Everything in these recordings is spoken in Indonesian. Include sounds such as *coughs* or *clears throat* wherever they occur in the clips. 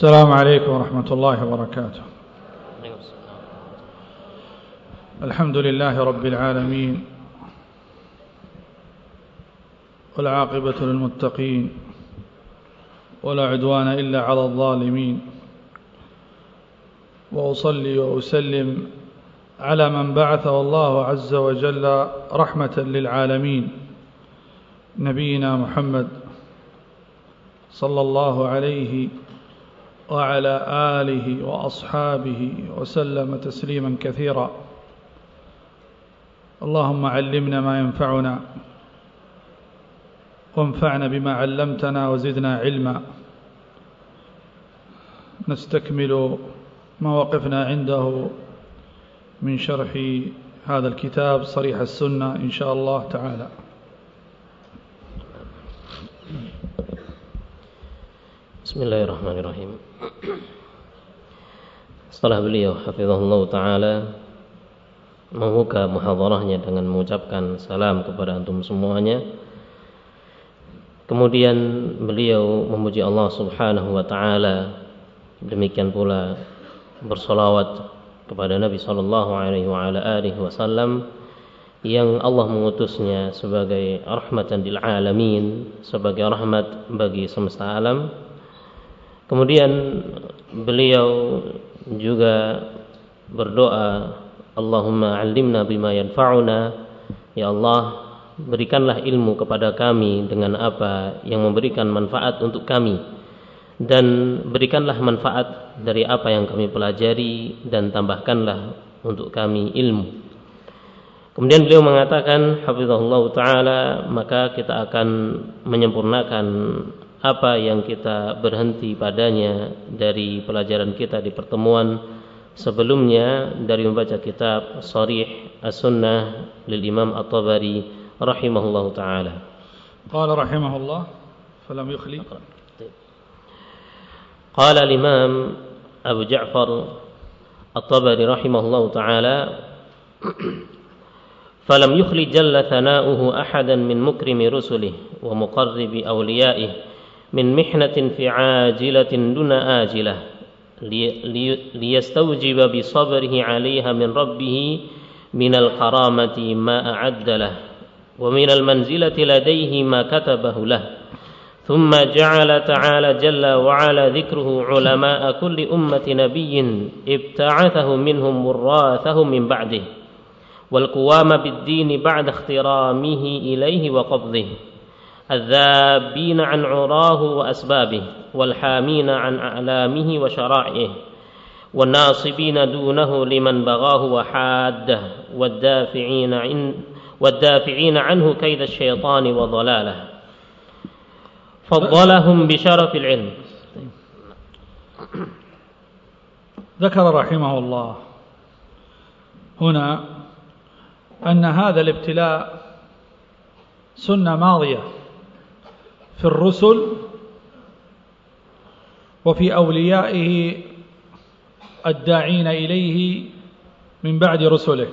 السلام عليكم ورحمة الله وبركاته. الحمد لله رب العالمين والعاقبة للمتقين ولا عدوان إلا على الظالمين وأصلي وأسلم على من بعثه الله عز وجل رحمة للعالمين نبينا محمد صلى الله عليه وعلى آله وأصحابه وسلم تسليما كثيرا. اللهم علمنا ما ينفعنا وانفعنا بما علمتنا وزدنا علما. نستكمل ما وقفنا عنده من شرح هذا الكتاب صريح السنة إن شاء الله تعالى. Bismillahirrahmanirrahim. Setelah beliau Hafizahullah Ta'ala Membuka muhadarahnya dengan mengucapkan salam kepada antum semuanya. Kemudian beliau memuji Allah Subhanahu Wa Ta'ala. Demikian pula bersolawat kepada Nabi Sallallahu Alaihi Wasallam yang Allah mengutusnya sebagai rahmatan lil alamin, sebagai rahmat bagi semesta alam Kemudian beliau juga berdoa, Allahumma 'allimna bima yanfa'una. Ya Allah, berikanlah ilmu kepada kami dengan apa yang memberikan manfaat untuk kami dan berikanlah manfaat dari apa yang kami pelajari dan tambahkanlah untuk kami ilmu. Kemudian beliau mengatakan hafizahullah taala maka kita akan menyempurnakan apa yang kita berhenti padanya dari pelajaran kita di pertemuan sebelumnya dari membaca kitab Sharih As-Sunnah lil Imam At-Tabari rahimahullah taala. Qala rahimahullah falam yukhli. Qala al-Imam Abu Ja'far At-Tabari rahimahullah taala *clears throat* فلم يخل جل ثناؤه أحدا من مكرم رسله ومقرب أوليائه من محنة في عاجلة دون آجلة. ليستوجب بصبره عليها من ربه من الكرامة ما أعد له ومن المنزلة لديه ما كتبه له. ثم جعل تعالى جل وعلا ذكره علماء كل أمة نبي ابتعثه منهم وراثهم من بعده والقوام بالدين بعد اخترامه إليه وقبضه. الذابين عن عراه وأسبابه والحامين عن أعلامه وشرائعه والناصبين دونه لمن بغاه وحاده والدافعين عن والدافعين عنه كيد الشيطان وضلاله. فضلهم بشرف العلم. ذكر رحمه الله هنا أن هذا الابتلاء سنة ماضية. في الرسل وفي أوليائه الداعين إليه من بعد رسله.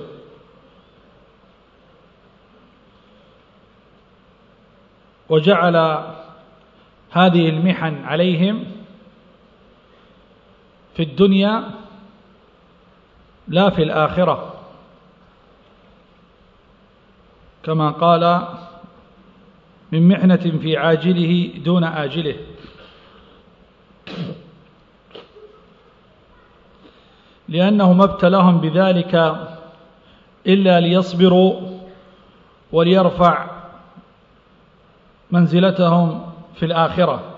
وجعل هذه المحن عليهم في الدنيا لا في الآخرة. كما قال من محنة في عاجله دون آجله. لأنه ما ابتلاهم بذلك إلا ليصبروا وليرفع منزلتهم في الآخرة.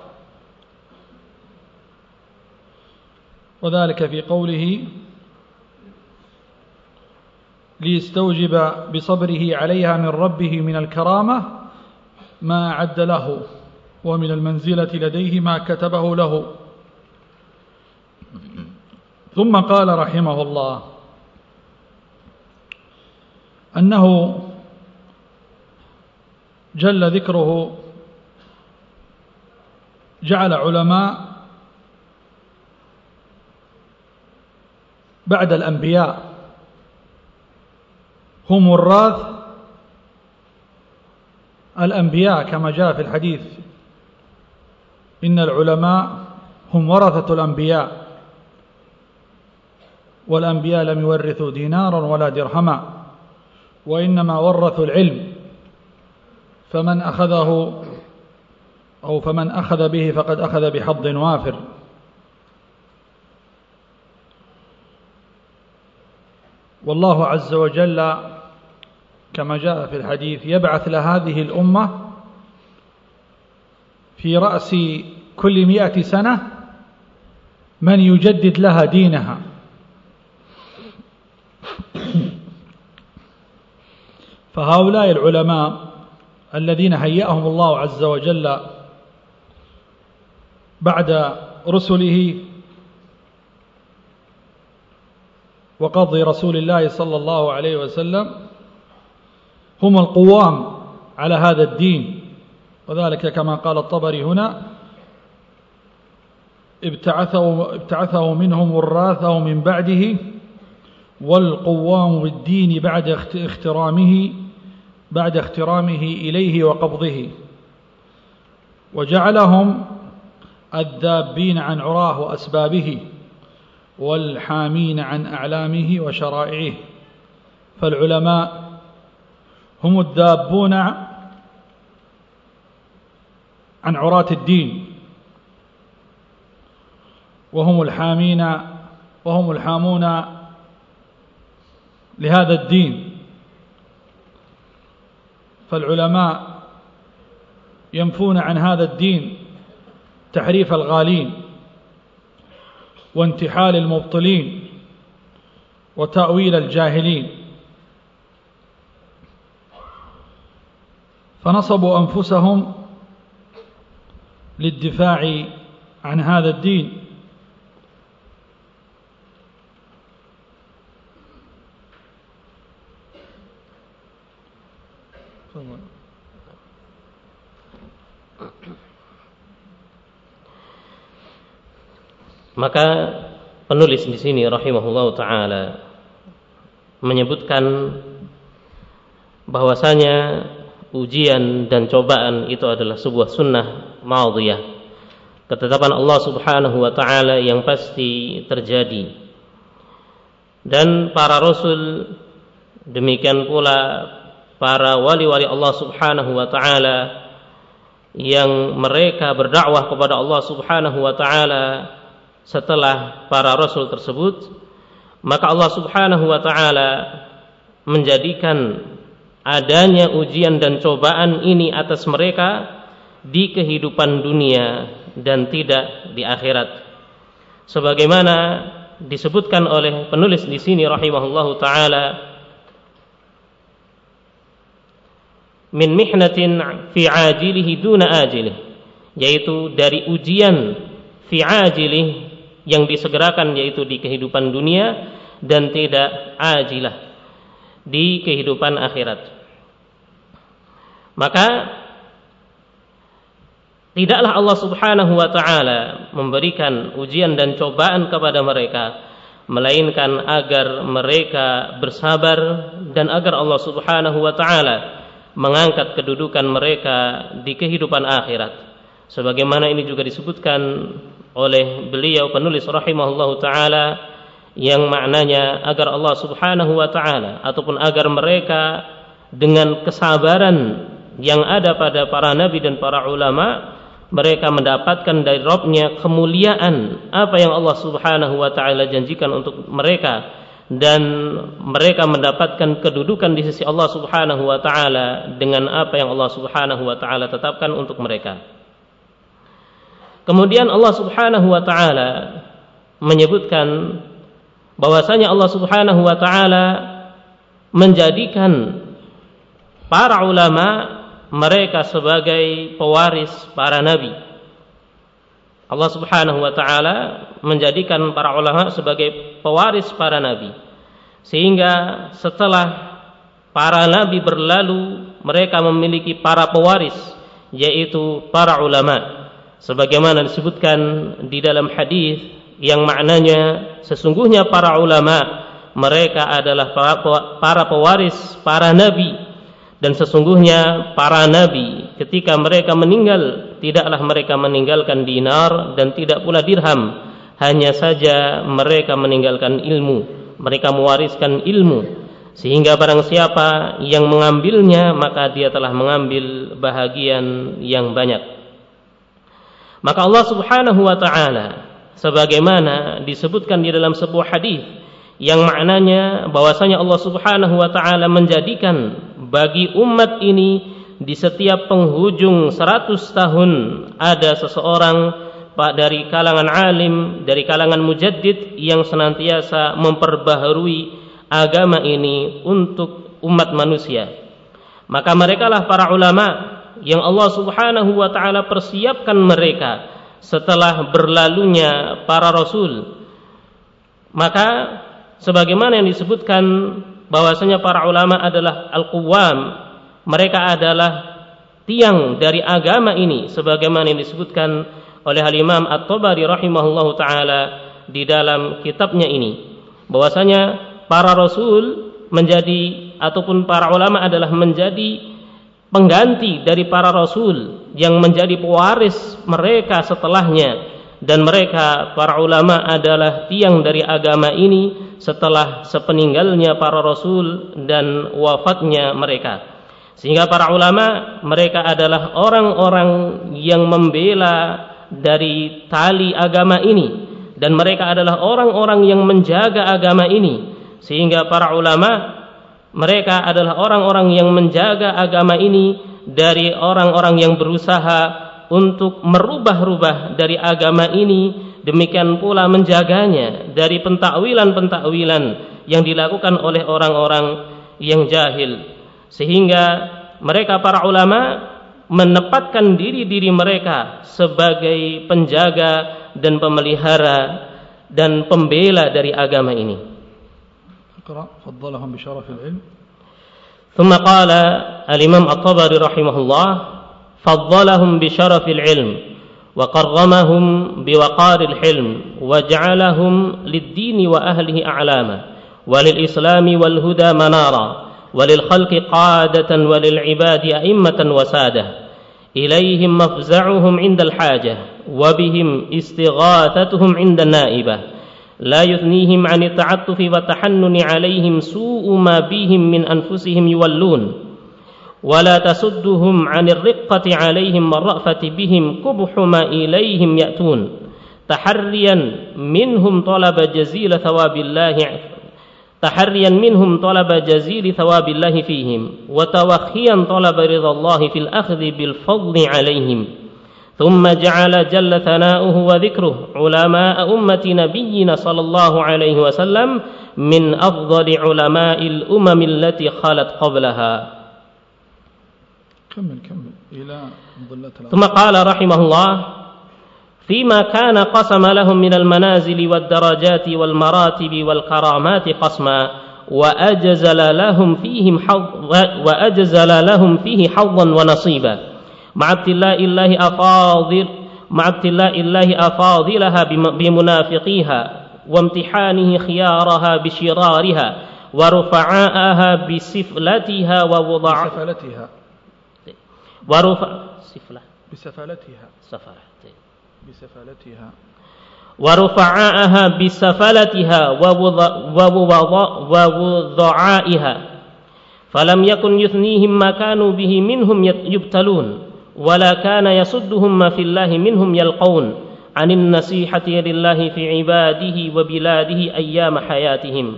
وذلك في قوله ليستوجب بصبره عليها من ربه من الكرامة ما أعد له ومن المنزلة لديه ما كتبه له. ثم قال رحمه الله أنه جل ذكره جعل علماء بعد الأنبياء هم وراث الأنبياء كما جاء في الحديث. إن العلماء هم ورثة الأنبياء. والأنبياء لم يورثوا دينارا ولا درهما وإنما ورثوا العلم. فمن أخذه أو فمن أخذ به فقد أخذ بحظ وافر. والله عز وجل كما جاء في الحديث يبعث لهذه الأمة في رأس كل مئة سنة من يجدد لها دينها. فهؤلاء العلماء الذين هيأهم الله عز وجل بعد رسله وقض رسول الله صلى الله عليه وسلم هم القوام على هذا الدين. وذلك كما قال الطبري هنا ابتعثه, ابتعثه منهم وراثه من بعده والقوام بالدين بعد اخترامه بعد اخترامه إليه وقبضه. وجعلهم الذابين عن عراه وأسبابه والحامين عن أعلامه وشرائعه. فالعلماء هم الذابون عن عراة الدين. وهم الحامين وهم الحامون لهذا الدين. فالعلماء ينفون عن هذا الدين تحريف الغالين وانتحال المبطلين وتأويل الجاهلين. فنصبوا أنفسهم للدفاع عن هذا الدين Maka penulis di sini rahimahullah taala menyebutkan bahwasanya ujian dan cobaan itu adalah sebuah sunnah madhiyah ketetapan Allah Subhanahu wa taala yang pasti terjadi. Dan para rasul demikian pula para wali-wali Allah Subhanahu wa taala yang mereka berdakwah kepada Allah Subhanahu wa taala setelah para rasul tersebut maka Allah Subhanahu wa taala menjadikan adanya ujian dan cobaan ini atas mereka di kehidupan dunia dan tidak di akhirat. Sebagaimana disebutkan oleh penulis di sini rahimahullahu taala min mihnatin fi ajilihi duna ajilih yaitu dari ujian fi ajilih yang disegerakan yaitu di kehidupan dunia dan tidak ajilah di kehidupan akhirat. Maka tidaklah Allah Subhanahu wa taala memberikan ujian dan cobaan kepada mereka melainkan agar mereka bersabar dan agar Allah Subhanahu wa taala mengangkat kedudukan mereka di kehidupan akhirat sebagaimana ini juga disebutkan oleh beliau penulis rahimahullahu taala yang maknanya agar Allah Subhanahu wa taala ataupun agar mereka dengan kesabaran yang ada pada para nabi dan para ulama mereka mendapatkan dari Robnya kemuliaan apa yang Allah Subhanahu wa taala janjikan untuk mereka dan mereka mendapatkan kedudukan di sisi Allah Subhanahu wa taala dengan apa yang Allah Subhanahu wa taala tetapkan untuk mereka. Kemudian Allah Subhanahu wa taala menyebutkan bahwasanya Allah Subhanahu wa taala menjadikan para ulama mereka sebagai pewaris para nabi. Allah Subhanahu wa taala menjadikan para ulama sebagai pewaris para nabi. Sehingga setelah para nabi berlalu, mereka memiliki para pewaris yaitu para ulama sebagaimana disebutkan di dalam hadis yang maknanya sesungguhnya para ulama mereka adalah para pewaris para nabi. Dan sesungguhnya para nabi ketika mereka meninggal tidaklah mereka meninggalkan dinar dan tidak pula dirham. Hanya saja mereka meninggalkan ilmu mereka mewariskan ilmu. Sehingga barang siapa yang mengambilnya maka dia telah mengambil bahagian yang banyak. Maka Allah Subhanahu wa taala sebagaimana disebutkan di dalam sebuah hadis yang maknanya bahwasanya Allah Subhanahu wa taala menjadikan bagi umat ini di setiap penghujung 100 tahun ada seseorang pak dari kalangan alim, dari kalangan mujaddid yang senantiasa memperbaharui agama ini untuk umat manusia. Maka merekalah para ulama yang Allah Subhanahu wa taala persiapkan mereka setelah berlalunya para rasul. Maka sebagaimana yang disebutkan bahwasanya para ulama adalah al-quwam, mereka adalah tiang dari agama ini sebagaimana yang disebutkan oleh Al-Imam At-Tabari rahimahullahu taala di dalam kitabnya ini bahwasanya para rasul menjadi ataupun para ulama adalah menjadi pengganti dari para rasul yang menjadi pewaris mereka setelahnya. Dan mereka para ulama adalah tiang dari agama ini setelah sepeninggalnya para rasul dan wafatnya mereka. Sehingga para ulama mereka adalah orang-orang yang membela dari tali agama ini. Dan mereka adalah orang-orang yang menjaga agama ini. Sehingga para ulama mereka adalah orang-orang yang menjaga agama ini dari orang-orang yang berusaha untuk merubah-rubah dari agama ini. Demikian pula menjaganya dari pentakwilan-pentakwilan yang dilakukan oleh orang-orang yang jahil. Sehingga mereka para ulama menempatkan diri-diri mereka sebagai penjaga dan pemelihara dan pembela dari agama ini اقرأ فضلهم بشرف العلم. ثم قال الإمام الطبري رحمه الله فضلهم بشرف العلم وقرمهم بوقار الحلم وجعلهم للدين وأهله أعلاما وللإسلام والهدى منارا وللخلق قادة وللعباد أئمة وسادة. إليهم مفزعهم عند الحاجة وبهم استغاثتهم عند النائبة. لا يثنيهم عن التعطف والتحنن عليهم سوء ما بهم من أنفسهم يولون ولا تسدهم عن الرقة عليهم والرأفة بهم قبح ما إليهم يأتون. تحريا منهم طلب جزيل ثواب الله تحريا منهم طلب جزيل ثواب الله فيهم وتوخيا طلب رضا الله في الأخذ بالفضل عليهم. ثم جعل جل ثناؤه وذكره علماء أمة نبينا صلى الله عليه وسلم من أفضل علماء الأمم التي خلت قبلها. كمل كمل. إلى ثم قال رحمه الله فيما كان قسم لهم من المنازل والدرجات والمراتب والكرامات قسما وأجزل لهم فيهم حظ وأجزل لهم فيه حظا ونصيبا. مع ابتلاء الله أفاضل مع ابتلاء الله أفاضلها بمنافقيها وامتحانه خيارها بشرارها ورفعاءها بسفلتها ووضع بسفلتها. ورفع سفلة. بسفلتها. سفلة. بسفلتها. ورفعاءها بسفلتها ووضعائها فلم يكن يثنيهم ما كانوا به منهم يبتلون. ولا كان يصدهم ما في الله منهم يلقون عن النصيحة لله في عباده وبلاده أيام حياتهم.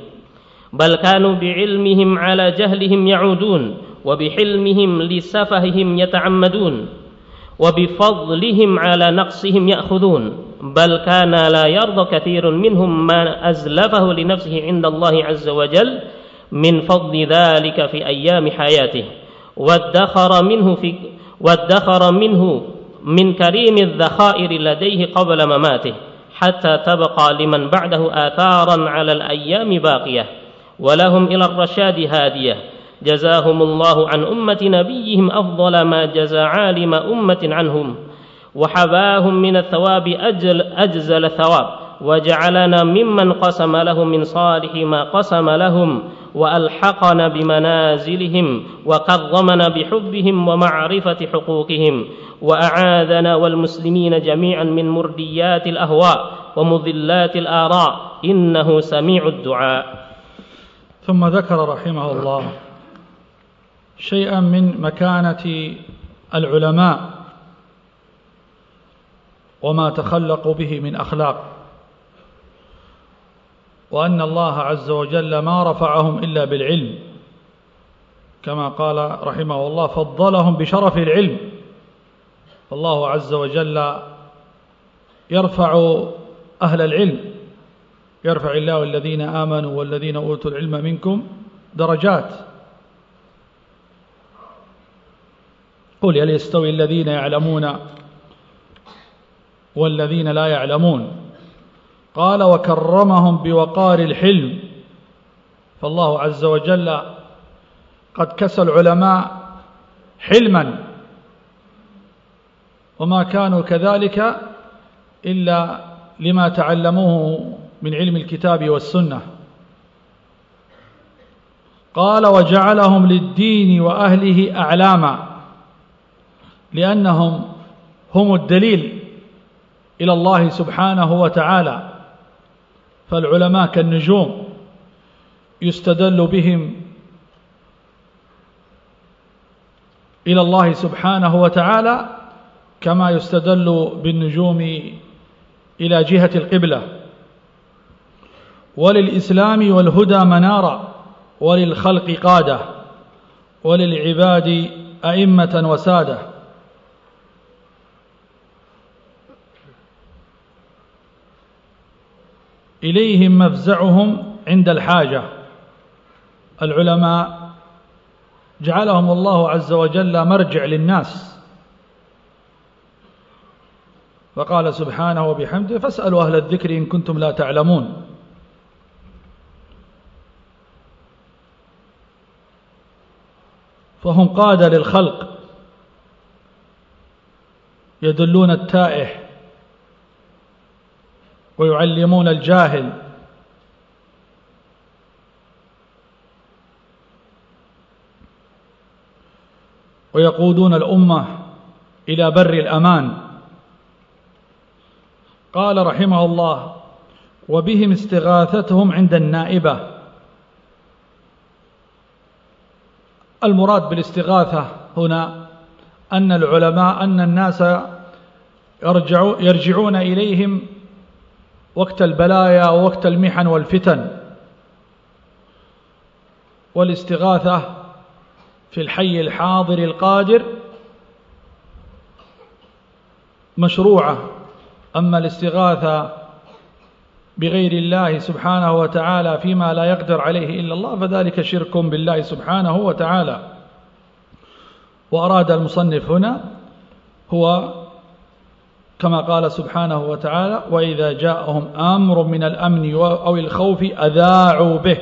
بل كانوا بعلمهم على جهلهم يعودون وبحلمهم لسفههم يتعمدون وبفضلهم على نقصهم يأخذون. بل كان لا يرضى كثير منهم ما أزلفه لنفسه عند الله عز وجل من فضل ذلك في أيام حياته. وادخر منه في وادخر منه من كريم الذخائر لديه قبل مماته حتى تبقى لمن بعده آثارا على الأيام باقية ولهم إلى الرشاد هادية. جزاهم الله عن أمة نبيهم أفضل ما جزى عالم أمة عنهم وحباهم من الثواب أجل أجزل ثواب وجعلنا ممن قسم لهم من صالح ما قسم لهم وألحقنا بمنازلهم وكرمنا بحبهم ومعرفة حقوقهم وأعاذنا والمسلمين جميعا من مرديات الأهواء ومضلات الآراء. إنه سميع الدعاء. ثم ذكر رحمه الله شيئا من مكانة العلماء وما تخلقوا به من أخلاق. وأن الله عز وجل ما رفعهم إلا بالعلم. كما قال رحمه الله فضلهم بشرف العلم. فالله عز وجل يرفع أهل العلم. يرفع الله الذين آمنوا والذين أوتوا العلم منكم درجات. قل هل يستوي الذين يعلمون والذين لا يعلمون. قال وكرمهم بوقار الحلم. فالله عز وجل قد كسى العلماء حلما. وما كانوا كذلك إلا لما تعلموه من علم الكتاب والسنة. قال وجعلهم للدين وأهله أعلاما لأنهم هم الدليل إلى الله سبحانه وتعالى. فالعلماء كالنجوم يستدل بهم إلى الله سبحانه وتعالى كما يستدل بالنجوم إلى جهة القبلة. وللإسلام والهدى منارا وللخلق قادة وللعباد أئمة وسادة. إليهم مفزعهم عند الحاجة. العلماء جعلهم الله عز وجل مرجع للناس. فقال سبحانه وبحمده فاسألوا أهل الذكر إن كنتم لا تعلمون. فهم قادة للخلق. يدلون التائه. ويعلمون الجاهل. ويقودون الأمة إلى بر الأمان. قال رحمه الله وبهم استغاثتهم عند النائبة. المراد بالاستغاثة هنا أن العلماء أن الناس يرجعون إليهم وقت البلايا ووقت المحن والفتن والاستغاثة في الحي الحاضر القادر مشروعة. أما الاستغاثة بغير الله سبحانه وتعالى فيما لا يقدر عليه إلا الله فذلك شرك بالله سبحانه وتعالى. وأراد المصنف هنا هو كما قال سبحانه وتعالى وإذا جاءهم أمر من الأمن أو الخوف أذاعوا به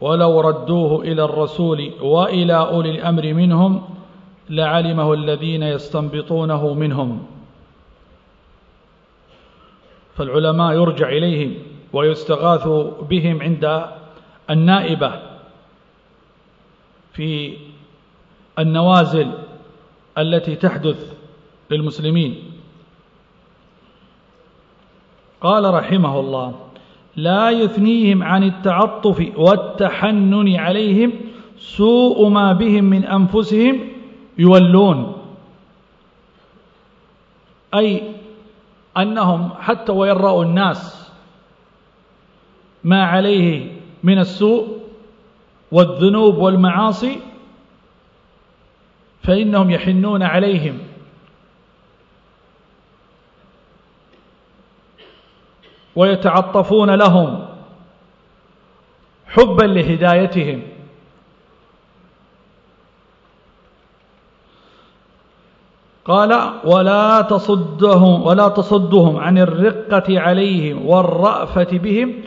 ولو ردوه إلى الرسول وإلى أولي الأمر منهم لعلمه الذين يستنبطونه منهم فالعلماء يرجع إليهم ويستغاث بهم عند النائبة في النوازل التي تحدث للمسلمين. قال رحمه الله لا يثنيهم عن التعطف والتحنن عليهم سوء ما بهم من أنفسهم يولون. أي أنهم حتى وإن رأوا الناس ما عليه من السوء والذنوب والمعاصي فإنهم يحنون عليهم. ويتعطفون لهم حبا لهدايتهم. قال ولا تصدهم ولا تصدهم عن الرقة عليهم والرأفة بهم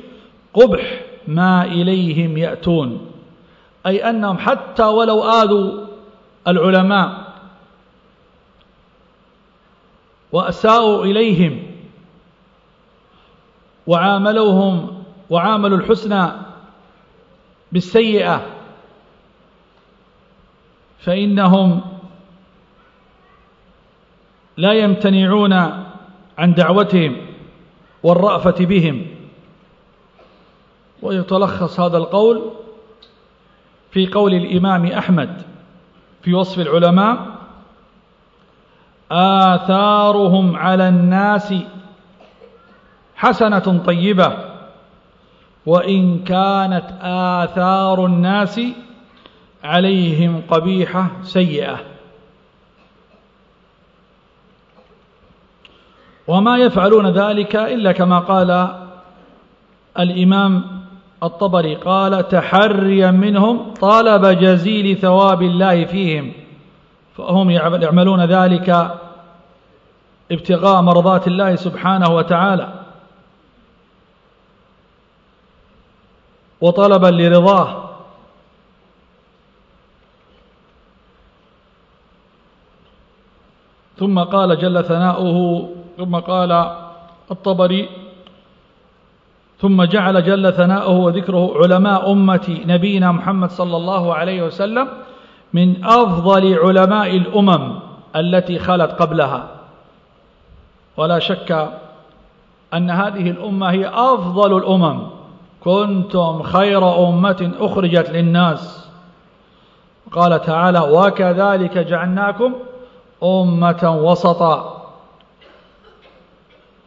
قبح ما إليهم يأتون. أي أنهم حتى ولو آذوا العلماء وأساءوا إليهم وعاملوهم وعاملوا الحسنى بالسيئة. فإنهم لا يمتنعون عن دعوتهم والرأفة بهم. ويتلخص هذا القول في قول الإمام أحمد في وصف العلماء آثارهم على الناس حسنة طيبة. وإن كانت آثار الناس عليهم قبيحة سيئة. وما يفعلون ذلك إلا كما قال الإمام الطبري قال تحريا منهم طلب جزيل ثواب الله فيهم. فهم يعملون ذلك ابتغاء مرضات الله سبحانه وتعالى. وطلبا لرضاه. ثم قال جل ثناؤه ثم قال الطبري ثم جعل جل ثناؤه وذكره علماء أمة نبينا محمد صلى الله عليه وسلم من أفضل علماء الأمم التي خلت قبلها. ولا شك أن هذه الأمة هي أفضل الأمم كنتم خير أمة أخرجت للناس. قال تعالى وكذلك جعلناكم أمة وسطا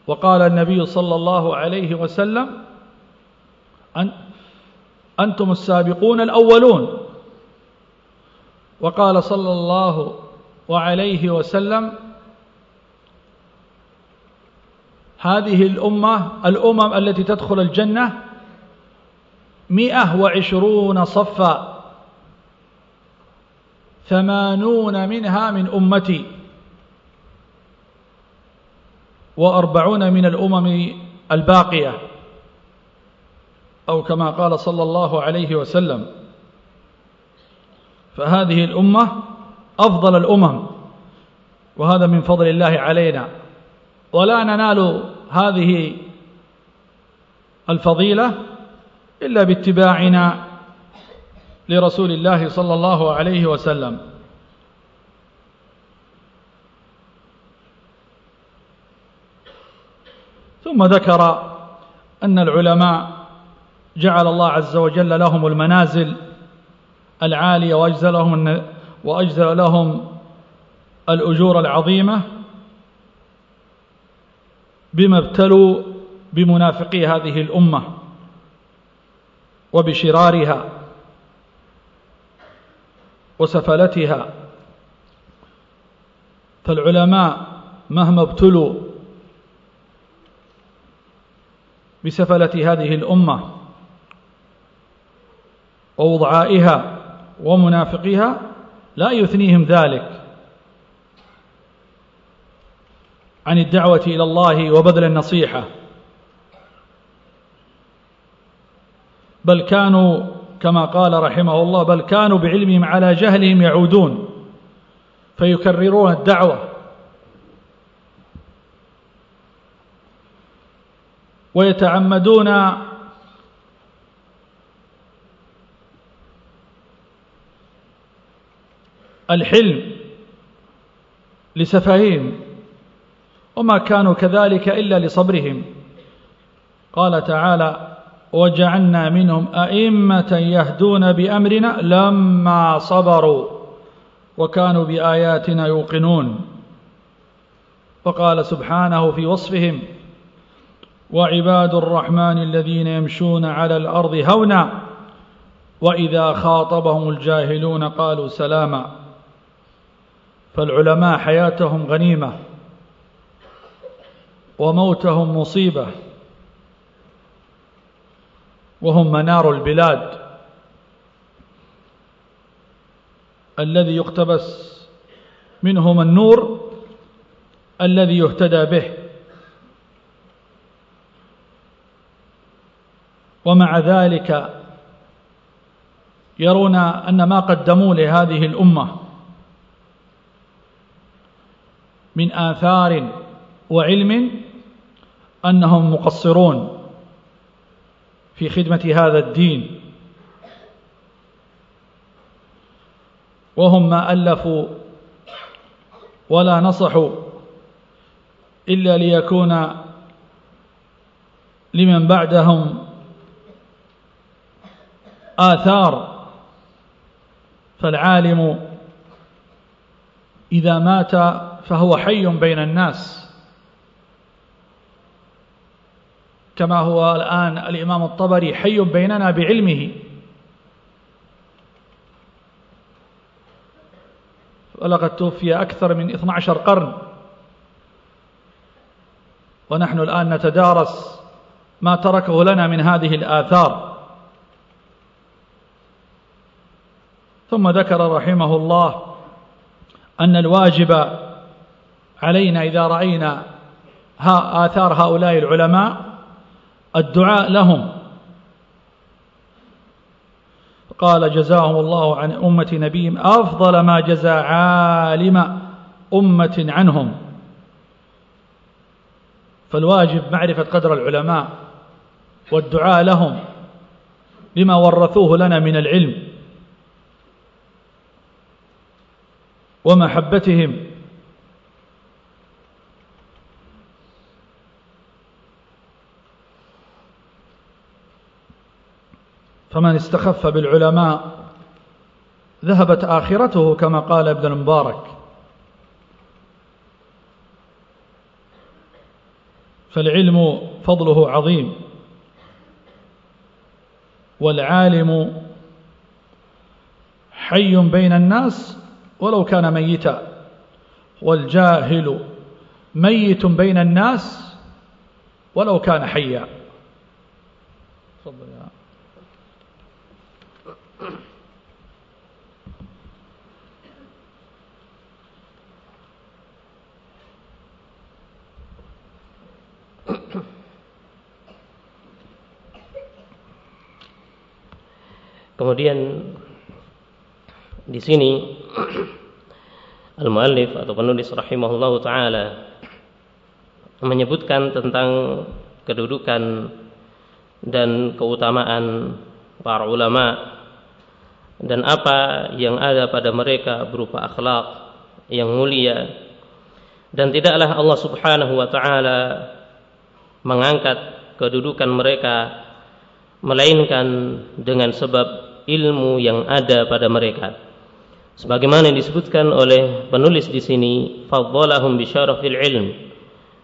وقال النبي صلى الله عليه وسلم أن أنتم السابقون الأولون وقال صلى الله عليه وسلم هذه الأمة الأمم التي تدخل الجنة مئة وعشرون صفا ثمانون منها من أمتي وأربعون من الأمم الباقية أو كما قال صلى الله عليه وسلم. فهذه الأمة أفضل الأمم وهذا من فضل الله علينا. ولا ننال هذه الفضيلة إلا باتباعنا لرسول الله صلى الله عليه وسلم. ثم ذكر أن العلماء جعل الله عز وجل لهم المنازل العالية وأجزل لهم, وأجزل لهم الأجور العظيمة بما ابتلوا بمنافقي هذه الأمة. وبشرارها وسفلتها فالعلماء مهما ابتلوا بسفلة هذه الأمة ووضعائها ومنافقيها لا يثنيهم ذلك عن الدعوة إلى الله وبذل النصيحة. بل كانوا كما قال رحمه الله بل كانوا بعلمهم على جهلهم يعودون فيكررون الدعوة. ويتعمدون الحلم لسفههم وما كانوا كذلك إلا لصبرهم. قال تعالى وجعلنا منهم أئمة يهدون بأمرنا لما صبروا وكانوا بآياتنا يوقنون. وقال سبحانه في وصفهم وعباد الرحمن الذين يمشون على الأرض هونا وإذا خاطبهم الجاهلون قالوا سلاما. فالعلماء حياتهم غنيمة وموتهم مصيبة. وهم منار البلاد. الذي يقتبس منهم النور الذي يهتدى به. ومع ذلك يرون أن ما قدموا لهذه الأمة من آثار وعلم أنهم مقصرون. في خدمة هذا الدين. وهم ما ألفوا ولا نصحوا إلا ليكون لمن بعدهم آثار. فالعالم إذا مات فهو حي بين الناس. كما هو الآن الإمام الطبري حي بيننا بعلمه. ولقد توفي أكثر من 12 قرن. ونحن الآن نتدارس ما تركه لنا من هذه الآثار. ثم ذكر رحمه الله أن الواجب علينا إذا رأينا آثار هؤلاء العلماء الدعاء لهم. قال جزاهم الله عن أمة نبيهم أفضل ما جزى عالم أمة عنهم. فالواجب معرفة قدر العلماء والدعاء لهم بما ورثوه لنا من العلم ومحبتهم فمن استخف بالعلماء ذهبت آخرته كما قال ابن المبارك. فالعلم فضله عظيم والعالم حي بين الناس ولو كان ميتا والجاهل ميت بين الناس ولو كان حيا. تفضل يا Kemudian di sini al-muallif atau penulis rahimahullah taala menyebutkan tentang kedudukan dan keutamaan para ulama dan apa yang ada pada mereka berupa akhlak yang mulia. Dan tidaklah Allah Subhanahu wa taala mengangkat kedudukan mereka melainkan dengan sebab ilmu yang ada pada mereka. Sebagaimana disebutkan oleh penulis di sini faddalahum bi syarafil ilm.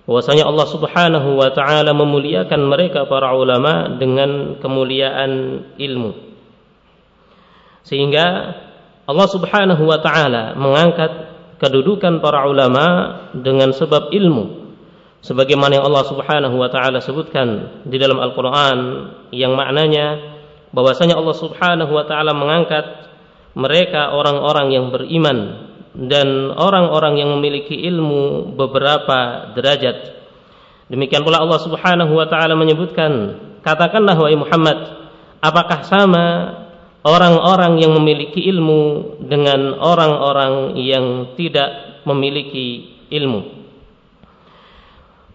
Bahwasanya Allah Subhanahu wa taala memuliakan mereka para ulama dengan kemuliaan ilmu sehingga Allah Subhanahu wa taala mengangkat kedudukan para ulama dengan sebab ilmu sebagaimana yang Allah Subhanahu wa taala sebutkan di dalam Al-Qur'an yang maknanya bahwasanya Allah Subhanahu wa taala mengangkat mereka orang-orang yang beriman dan orang-orang yang memiliki ilmu beberapa derajat. Demikian pula Allah Subhanahu wa taala menyebutkan, katakanlah wahai Muhammad, apakah sama orang-orang yang memiliki ilmu dengan orang-orang yang tidak memiliki ilmu?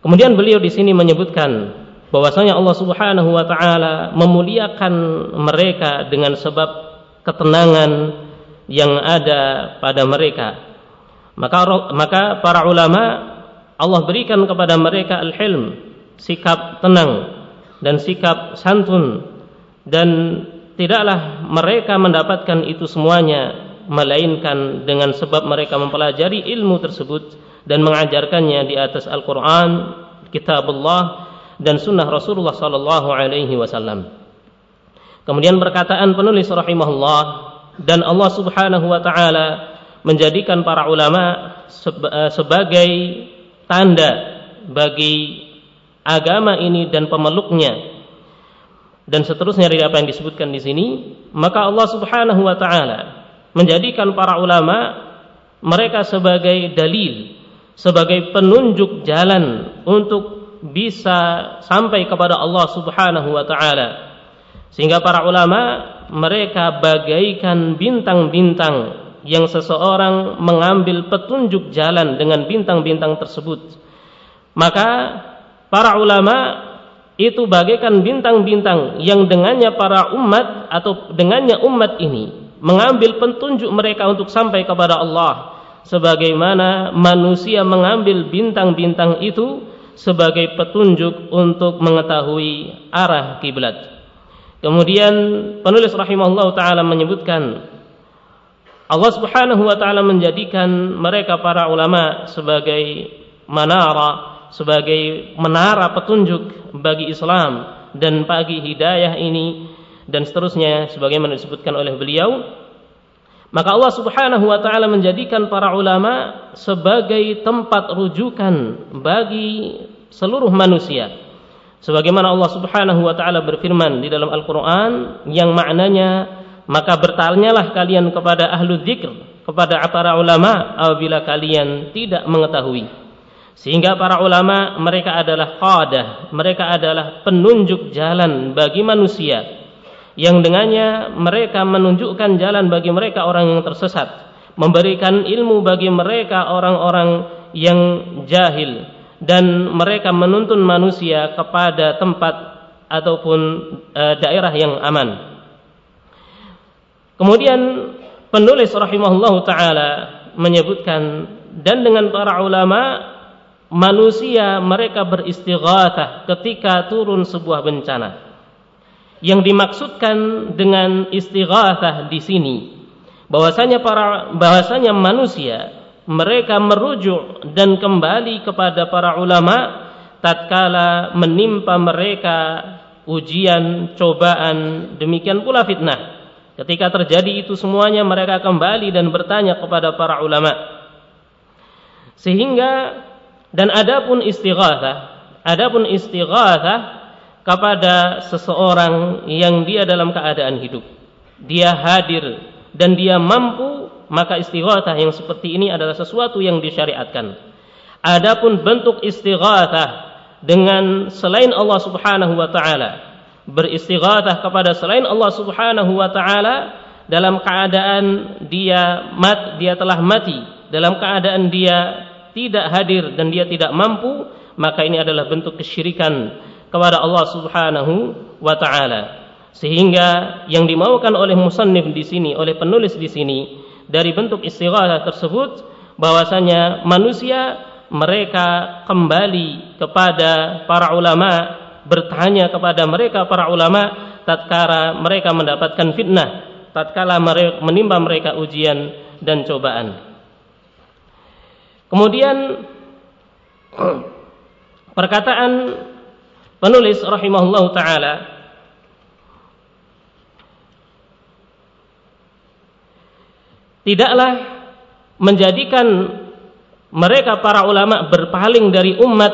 Kemudian beliau di sini menyebutkan bahwasanya Allah Subhanahu wa taala memuliakan mereka dengan sebab ketenangan yang ada pada mereka. Maka maka para ulama Allah berikan kepada mereka al-hilm, sikap tenang dan sikap santun dan tidaklah mereka mendapatkan itu semuanya melainkan dengan sebab mereka mempelajari ilmu tersebut dan mengajarkannya di atas Al-Qur'an, kitabullah dan sunnah Rasulullah sallallahu alaihi wasallam. Kemudian perkataan penulis rahimahullah dan Allah Subhanahu wa taala menjadikan para ulama eh, sebagai tanda bagi agama ini dan pemeluknya dan seterusnya dari apa yang disebutkan di sini maka Allah Subhanahu wa taala menjadikan para ulama mereka sebagai dalil sebagai penunjuk jalan untuk bisa sampai kepada Allah Subhanahu wa taala sehingga para ulama mereka bagaikan bintang-bintang yang seseorang mengambil petunjuk jalan dengan bintang-bintang tersebut. Maka para ulama itu bagaikan bintang-bintang yang dengannya para umat atau dengannya umat ini mengambil petunjuk mereka untuk sampai kepada Allah sebagaimana manusia mengambil bintang-bintang itu sebagai petunjuk untuk mengetahui arah kiblat. Kemudian penulis rahimahullah taala menyebutkan Allah Subhanahu wa taala menjadikan mereka para ulama sebagai manara, sebagai menara petunjuk bagi Islam dan pagi hidayah ini dan seterusnya sebagaimana disebutkan oleh beliau maka Allah Subhanahu wa taala menjadikan para ulama sebagai tempat rujukan bagi seluruh manusia. Sebagaimana Allah Subhanahu wa taala berfirman di dalam Al-Qur'an yang maknanya maka bertanyalah kalian kepada ahlu dzikr, kepada para ulama apabila kalian tidak mengetahui. Sehingga para ulama mereka adalah qadah, mereka adalah penunjuk jalan bagi manusia yang dengannya mereka menunjukkan jalan bagi mereka orang yang tersesat, memberikan ilmu bagi mereka orang-orang yang jahil dan mereka menuntun manusia kepada tempat ataupun e, daerah yang aman. Kemudian penulis rahimahullah taala menyebutkan dan dengan para ulama manusia mereka beristighatsah ketika turun sebuah bencana yang dimaksudkan dengan istighatsah di sini bahwasanya para bahwasanya manusia mereka merujuk dan kembali kepada para ulama tatkala menimpa mereka ujian, cobaan, demikian pula fitnah. Ketika terjadi itu semuanya mereka kembali dan bertanya kepada para ulama. Sehingga dan adapun istighatsah, adapun istighatsah kepada seseorang yang dia dalam keadaan hidup. Dia hadir dan dia mampu, maka istighatsah yang seperti ini adalah sesuatu yang disyariatkan. Adapun bentuk istighatsah dengan selain Allah Subhanahu wa taala, beristighatsah kepada selain Allah Subhanahu wa taala dalam keadaan dia mat dia telah mati, dalam keadaan dia tidak hadir dan dia tidak mampu, maka ini adalah bentuk kesyirikan kepada Allah Subhanahu wa taala. Sehingga yang dimaukan oleh musannif di sini, oleh penulis di sini dari bentuk istighatsah tersebut bahwasanya manusia mereka kembali kepada para ulama bertanya kepada mereka para ulama tatkala mereka mendapatkan fitnah tatkala mereka menimpa mereka ujian dan cobaan kemudian perkataan Penulis rahimahullah taala tidaklah menjadikan mereka para ulama berpaling dari umat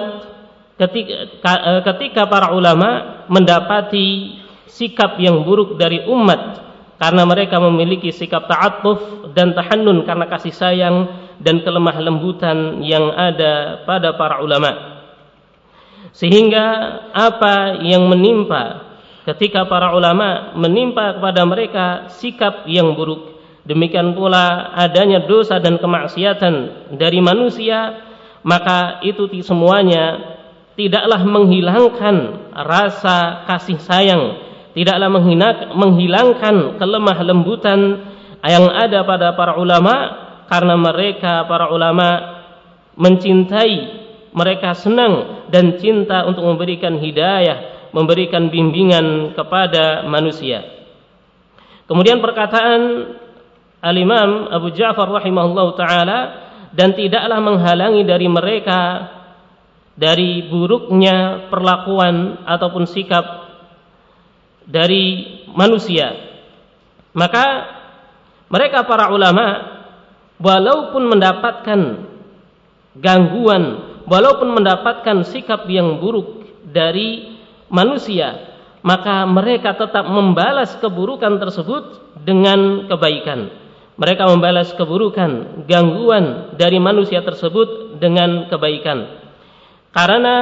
ketika, eh, ketika para ulama mendapati sikap yang buruk dari umat. Karena mereka memiliki sikap ta'attuf dan tahannun karena kasih sayang dan kelemah lembutan yang ada pada para ulama. Sehingga apa yang menimpa ketika para ulama menimpa kepada mereka sikap yang buruk, demikian pula adanya dosa dan kemaksiatan dari manusia, maka itu semuanya tidaklah menghilangkan rasa kasih sayang, tidaklah menghilangkan kelemah lembutan yang ada pada para ulama karena mereka para ulama mencintai mereka senang dan cinta untuk memberikan hidayah, memberikan bimbingan kepada manusia. Kemudian perkataan Al-Imam Abu Ja'far rahimahullah taala dan tidaklah menghalangi dari mereka dari buruknya perlakuan ataupun sikap dari manusia. Maka mereka para ulama walaupun mendapatkan gangguan walaupun mendapatkan sikap yang buruk dari manusia, maka mereka tetap membalas keburukan tersebut dengan kebaikan. Mereka membalas keburukan, gangguan dari manusia tersebut dengan kebaikan. Karena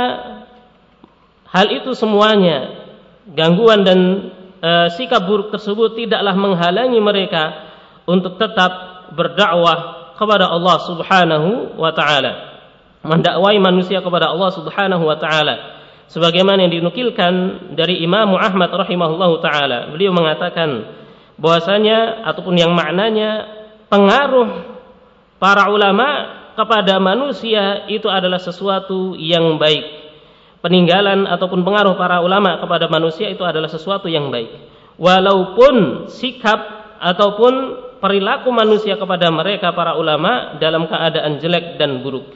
hal itu semuanya, gangguan dan e, sikap buruk tersebut tidaklah menghalangi mereka untuk tetap berdakwah kepada Allah Subhanahu wa taala mendakwai manusia kepada Allah Subhanahu wa taala sebagaimana yang dinukilkan dari Imam Ahmad rahimahullahu taala beliau mengatakan bahwasanya ataupun yang maknanya pengaruh para ulama kepada manusia itu adalah sesuatu yang baik. Peninggalan ataupun pengaruh para ulama kepada manusia itu adalah sesuatu yang baik. Walaupun sikap ataupun perilaku manusia kepada mereka para ulama dalam keadaan jelek dan buruk.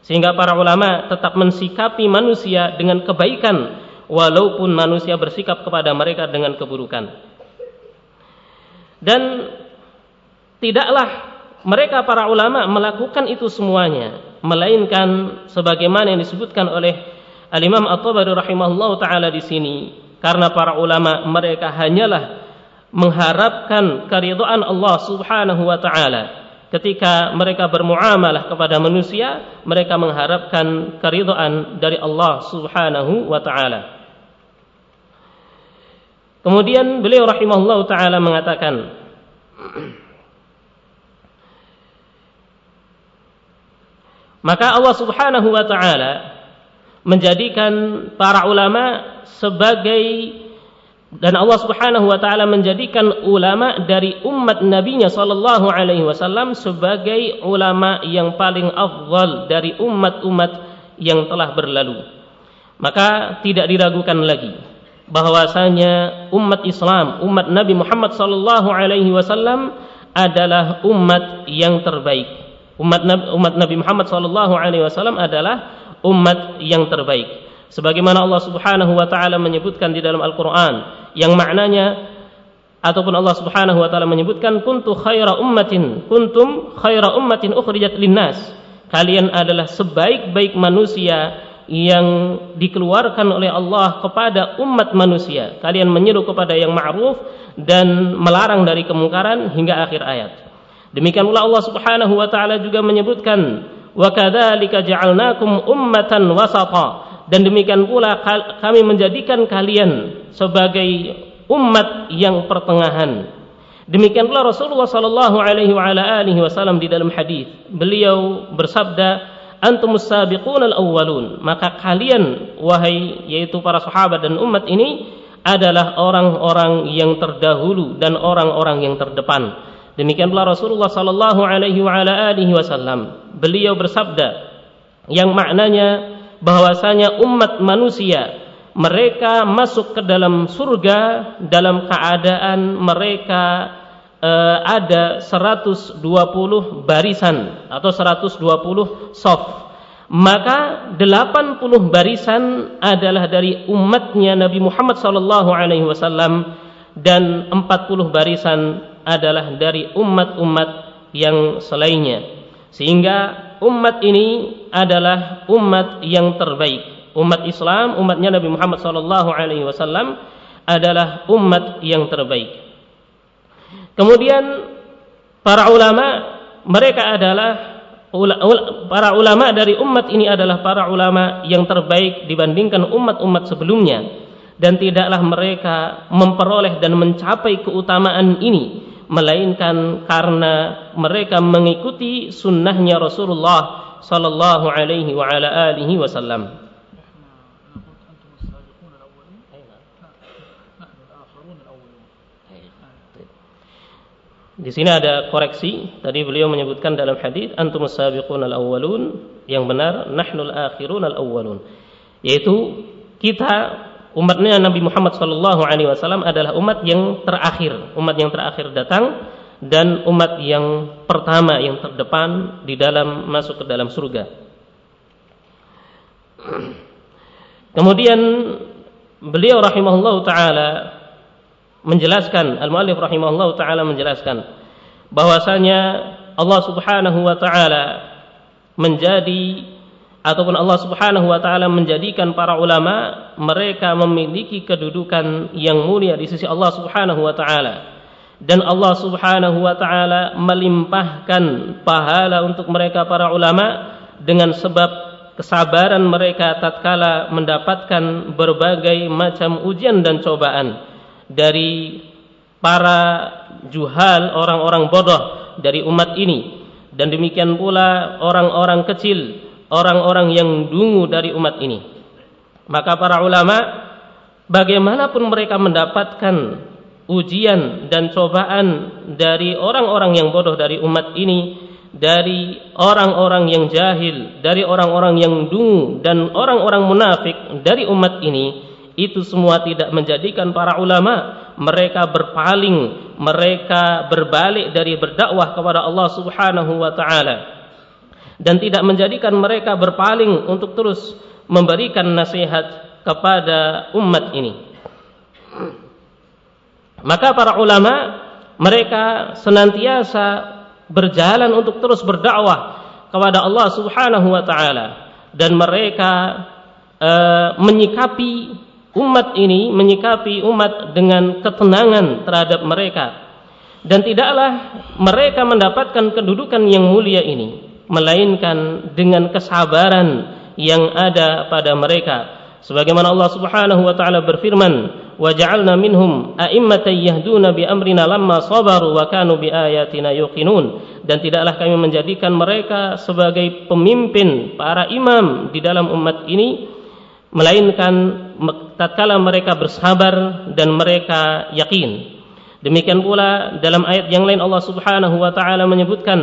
Sehingga para ulama tetap mensikapi manusia dengan kebaikan walaupun manusia bersikap kepada mereka dengan keburukan. Dan tidaklah mereka para ulama melakukan itu semuanya melainkan sebagaimana yang disebutkan oleh Al-Imam At-Tabari rahimahullah taala di sini karena para ulama mereka hanyalah mengharapkan keridhaan Allah Subhanahu wa taala. Ketika mereka bermuamalah kepada manusia mereka mengharapkan keridhaan dari Allah Subhanahu wa taala. Kemudian beliau rahimahullah taala mengatakan Maka Allah Subhanahu wa taala menjadikan para ulama sebagai dan Allah Subhanahu wa taala menjadikan ulama dari umat nabinya sallallahu alaihi wasallam sebagai ulama yang paling afdal dari umat-umat yang telah berlalu. Maka tidak diragukan lagi bahwasanya umat Islam, umat Nabi Muhammad sallallahu alaihi wasallam adalah umat yang terbaik umat Nabi, umat Nabi Muhammad sallallahu alaihi wasallam adalah umat yang terbaik. Sebagaimana Allah Subhanahu wa taala menyebutkan di dalam Al-Qur'an yang maknanya ataupun Allah Subhanahu wa taala menyebutkan kuntu khaira ummatin kuntum khaira ummatin ukhrijat linnas. Kalian adalah sebaik-baik manusia yang dikeluarkan oleh Allah kepada umat manusia. Kalian menyeru kepada yang ma'ruf dan melarang dari kemungkaran hingga akhir ayat. Demikian pula Allah Subhanahu wa taala juga menyebutkan wa kadzalika ja'alnakum ummatan wasata dan demikian pula kami menjadikan kalian sebagai umat yang pertengahan. Demikian pula Rasulullah sallallahu alaihi wa ala alihi wasallam di dalam hadis. Beliau bersabda, "Antumus sabiqun al-awwalun." Maka kalian wahai yaitu para sahabat dan umat ini adalah orang-orang yang terdahulu dan orang-orang yang terdepan. Demikian pula Rasulullah sallallahu alaihi wa ala alihi wasallam. Beliau bersabda yang maknanya bahwasanya umat manusia mereka masuk ke dalam surga dalam keadaan mereka uh, ada 120 barisan atau 120 soft maka 80 barisan adalah dari umatnya Nabi Muhammad sallallahu alaihi wasallam dan 40 barisan adalah dari umat-umat yang selainnya. Sehingga umat ini adalah umat yang terbaik. Umat Islam umatnya Nabi Muhammad sallallahu alaihi wasallam adalah umat yang terbaik. Kemudian para ulama mereka adalah para ulama dari umat ini adalah para ulama yang terbaik dibandingkan umat-umat sebelumnya. Dan tidaklah mereka memperoleh dan mencapai keutamaan ini melainkan karena mereka mengikuti sunnahnya Rasulullah sallallahu alaihi wa ala alihi wasallam. Di sini ada koreksi. Tadi beliau menyebutkan dalam hadis antum sabiqun al-awwalun, yang benar nahnul akhirun al-awwalun. Yaitu kita umatnya Nabi Muhammad sallallahu alaihi wasallam adalah umat yang terakhir, umat yang terakhir datang dan umat yang pertama yang terdepan di dalam masuk ke dalam surga. Kemudian beliau rahimahullah taala menjelaskan al-muallif rahimahullah taala menjelaskan bahwasanya Allah Subhanahu wa taala menjadi ataupun Allah Subhanahu wa taala menjadikan para ulama mereka memiliki kedudukan yang mulia di sisi Allah Subhanahu wa taala dan Allah Subhanahu wa taala melimpahkan pahala untuk mereka para ulama dengan sebab kesabaran mereka tatkala mendapatkan berbagai macam ujian dan cobaan dari para juhal orang-orang bodoh dari umat ini dan demikian pula orang-orang kecil orang-orang yang dungu dari umat ini. Maka para ulama bagaimanapun mereka mendapatkan ujian dan cobaan dari orang-orang yang bodoh dari umat ini, dari orang-orang yang jahil, dari orang-orang yang dungu dan orang-orang munafik dari umat ini, itu semua tidak menjadikan para ulama mereka berpaling, mereka berbalik dari berdakwah kepada Allah Subhanahu wa taala dan tidak menjadikan mereka berpaling untuk terus memberikan nasihat kepada umat ini. Maka para ulama mereka senantiasa berjalan untuk terus berdakwah kepada Allah Subhanahu wa taala. Dan mereka e, menyikapi umat ini menyikapi umat dengan ketenangan terhadap mereka. Dan tidaklah mereka mendapatkan kedudukan yang mulia ini melainkan dengan kesabaran yang ada pada mereka. Sebagaimana Allah Subhanahu wa taala berfirman ja'alna minhum a'immatan yahduna bi amrina lamma sabaru wa kanu bi ayatina dan tidaklah kami menjadikan mereka sebagai pemimpin para imam di dalam umat ini melainkan tatkala mereka bersabar dan mereka yakin. Demikian pula dalam ayat yang lain Allah Subhanahu wa taala menyebutkan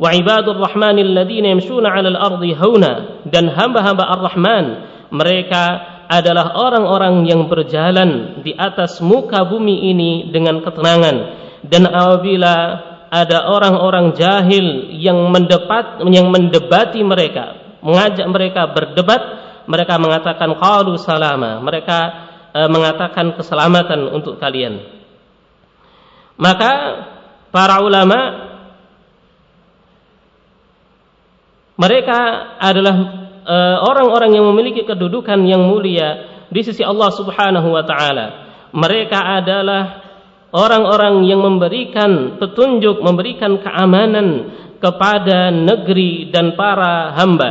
wa ibadur rahmanil ladzina yamshuna 'alal ardi hauna. Dan hamba-hamba ar-rahman mereka adalah orang-orang yang berjalan di atas muka bumi ini dengan ketenangan. Dan apabila ada orang-orang jahil yang mendebat yang mendebati mereka mengajak mereka berdebat mereka mengatakan qalu salama. Mereka e, mengatakan keselamatan untuk kalian. Maka para ulama mereka adalah orang-orang yang memiliki kedudukan yang mulia di sisi Allah Subhanahu wa taala. Mereka adalah orang-orang yang memberikan petunjuk, memberikan keamanan kepada negeri dan para hamba.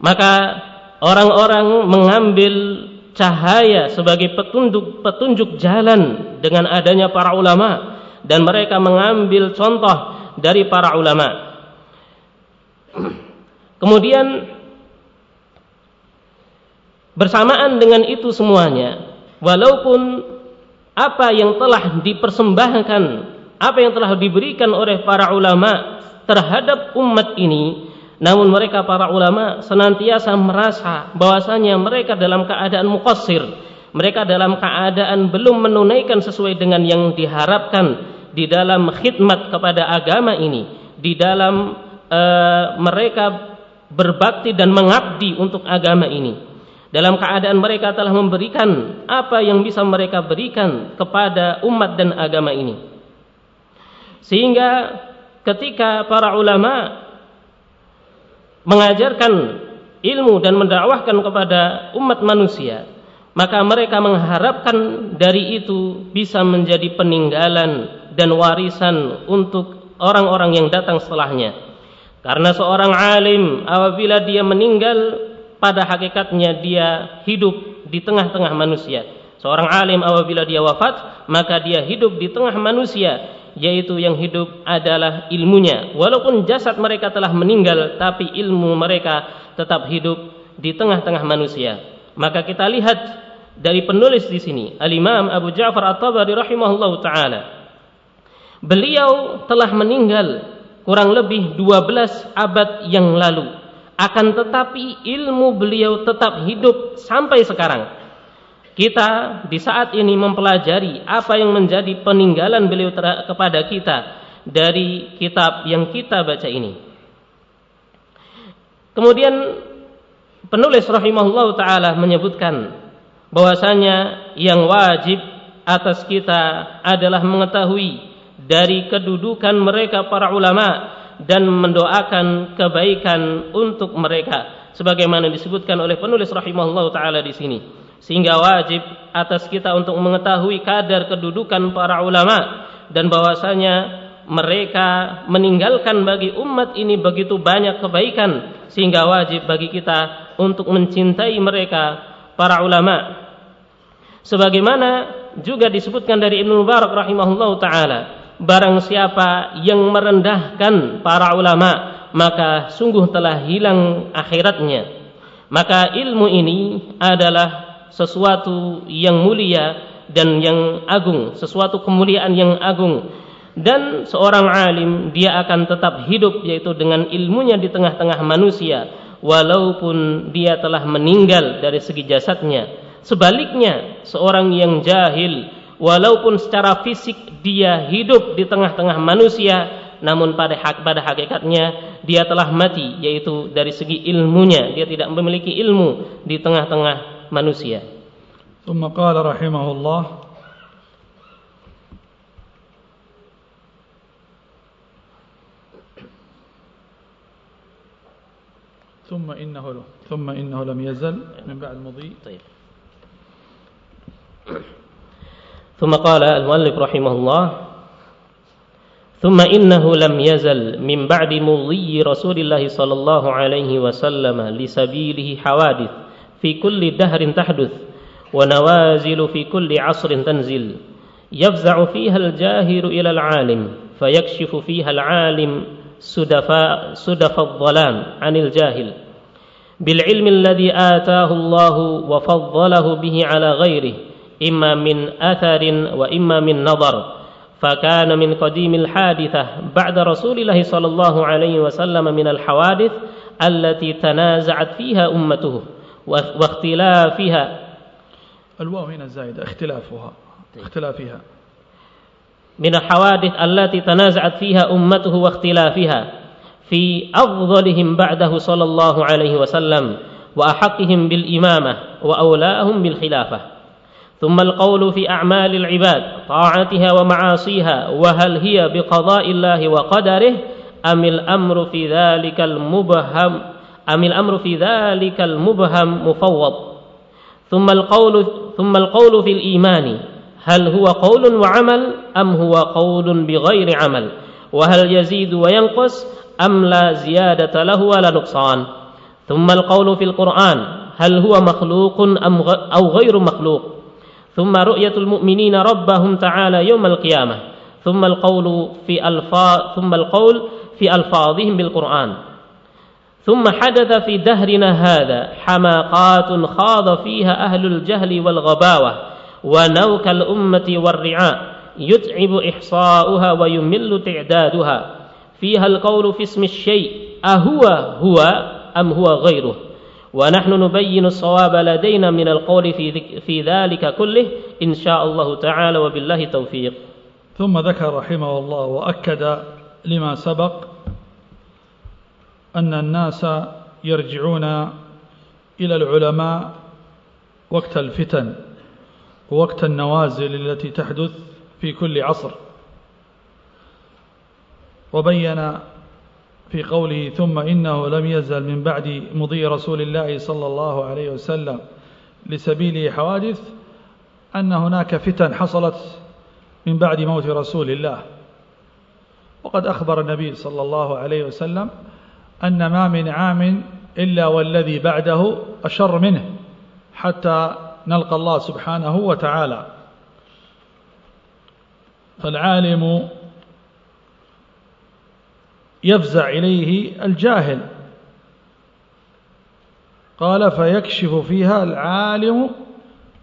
Maka orang-orang mengambil cahaya sebagai petunjuk petunjuk jalan dengan adanya para ulama dan mereka mengambil contoh dari para ulama. *clears throat* Kemudian bersamaan dengan itu semuanya, walaupun apa yang telah dipersembahkan, apa yang telah diberikan oleh para ulama terhadap umat ini, namun mereka para ulama senantiasa merasa bahwasanya mereka dalam keadaan muqassir, mereka dalam keadaan belum menunaikan sesuai dengan yang diharapkan di dalam khidmat kepada agama ini, di dalam uh, mereka berbakti dan mengabdi untuk agama ini. Dalam keadaan mereka telah memberikan apa yang bisa mereka berikan kepada umat dan agama ini. Sehingga ketika para ulama mengajarkan ilmu dan mendakwahkan kepada umat manusia, maka mereka mengharapkan dari itu bisa menjadi peninggalan dan warisan untuk orang-orang yang datang setelahnya. Karena seorang alim apabila dia meninggal pada hakikatnya dia hidup di tengah-tengah manusia. Seorang alim apabila dia wafat maka dia hidup di tengah manusia yaitu yang hidup adalah ilmunya. Walaupun jasad mereka telah meninggal tapi ilmu mereka tetap hidup di tengah-tengah manusia. Maka kita lihat dari penulis di sini Al-Imam Abu Ja'far At-Tabari rahimahullahu taala. Beliau telah meninggal kurang lebih 12 abad yang lalu. Akan tetapi ilmu beliau tetap hidup sampai sekarang. Kita di saat ini mempelajari apa yang menjadi peninggalan beliau kepada kita dari kitab yang kita baca ini. Kemudian penulis rahimahullah taala menyebutkan bahwasanya yang wajib atas kita adalah mengetahui dari kedudukan mereka para ulama dan mendoakan kebaikan untuk mereka sebagaimana disebutkan oleh penulis rahimahullah taala di sini. Sehingga wajib atas kita untuk mengetahui kadar kedudukan para ulama dan bahwasanya mereka meninggalkan bagi umat ini begitu banyak kebaikan sehingga wajib bagi kita untuk mencintai mereka para ulama. Sebagaimana juga disebutkan dari Ibnu Mubarak rahimahullah taala barang siapa yang merendahkan para ulama maka sungguh telah hilang akhiratnya maka ilmu ini adalah sesuatu yang mulia dan yang agung, sesuatu kemuliaan yang agung. Dan seorang alim dia akan tetap hidup yaitu dengan ilmunya di tengah-tengah manusia walaupun dia telah meninggal dari segi jasadnya. Sebaliknya, seorang yang jahil walaupun secara fisik dia hidup di tengah-tengah manusia namun pada hak pada hakikatnya dia telah mati yaitu dari segi ilmunya dia tidak memiliki ilmu di tengah-tengah manusia. ثم قال رحمه الله ثم إنه ثم إنه لم يزل من بعد مضي طيب ثم قال المؤلف رحمه الله ثم إنه لم يزل من بعد مضي رسول الله صلى الله عليه وسلم لسبيله حوادث في كل دهر تحدث ونوازل في كل عصر تنزل يفزع فيها الجاهر إلى العالم فيكشف فيها العالم سدف, سدف الظلام عن الجاهل بالعلم الذي آتاه الله وفضله به على غيره إما من أثر وإما من نظر. فكان من قديم الحادثة بعد رسول الله صلى الله عليه وسلم من الحوادث التي تنازعت فيها أمته واختلافها. الواو هنا زائدة اختلافها اختلافها. من الحوادث التي تنازعت فيها أمته واختلافها. في أفضلهم بعده صلى الله عليه وسلم وأحقهم بالإمامة وأولاهم بالخلافة. ثم القول في أعمال العباد طاعتها ومعاصيها وهل هي بقضاء الله وقدره أم الأمر في ذلك المبهم أم الأمر في ذلك المبهم مفوض؟ ثم القول ثم القول في الإيمان هل هو قول وعمل أم هو قول بغير عمل؟ وهل يزيد وينقص أم لا زيادة له ولا نقصان؟ ثم القول في القرآن هل هو مخلوق أم أو غير مخلوق؟ ثم رؤية المؤمنين ربهم تعالى يوم القيامة. ثم القول في ألفاظ ثم القول في ألفاظهم بالقرآن. ثم حدث في دهرنا هذا حماقات خاض فيها أهل الجهل والغباوة ونوك الأمة والرعاء يتعب إحصاؤها ويمل تعدادها. فيها القول في اسم الشيء أهو هو أم هو غيره. ونحن نبين الصواب لدينا من القول في, في ذلك كله إن شاء الله تعالى وبالله توفيق ثم ذكر رحمه الله وأكد لما سبق أن الناس يرجعون إلى العلماء وقت الفتن ووقت النوازل التي تحدث في كل عصر. وبين في قوله ثم إنه لم يزل من بعد مضي رسول الله صلى الله عليه وسلم لسبيله حوادث أن هناك فتن حصلت من بعد موت رسول الله. وقد أخبر النبي صلى الله عليه وسلم أن ما من عام إلا والذي بعده أشر منه حتى نلقى الله سبحانه وتعالى. فالعالم يفزع إليه الجاهل. قال فيكشف فيها العالم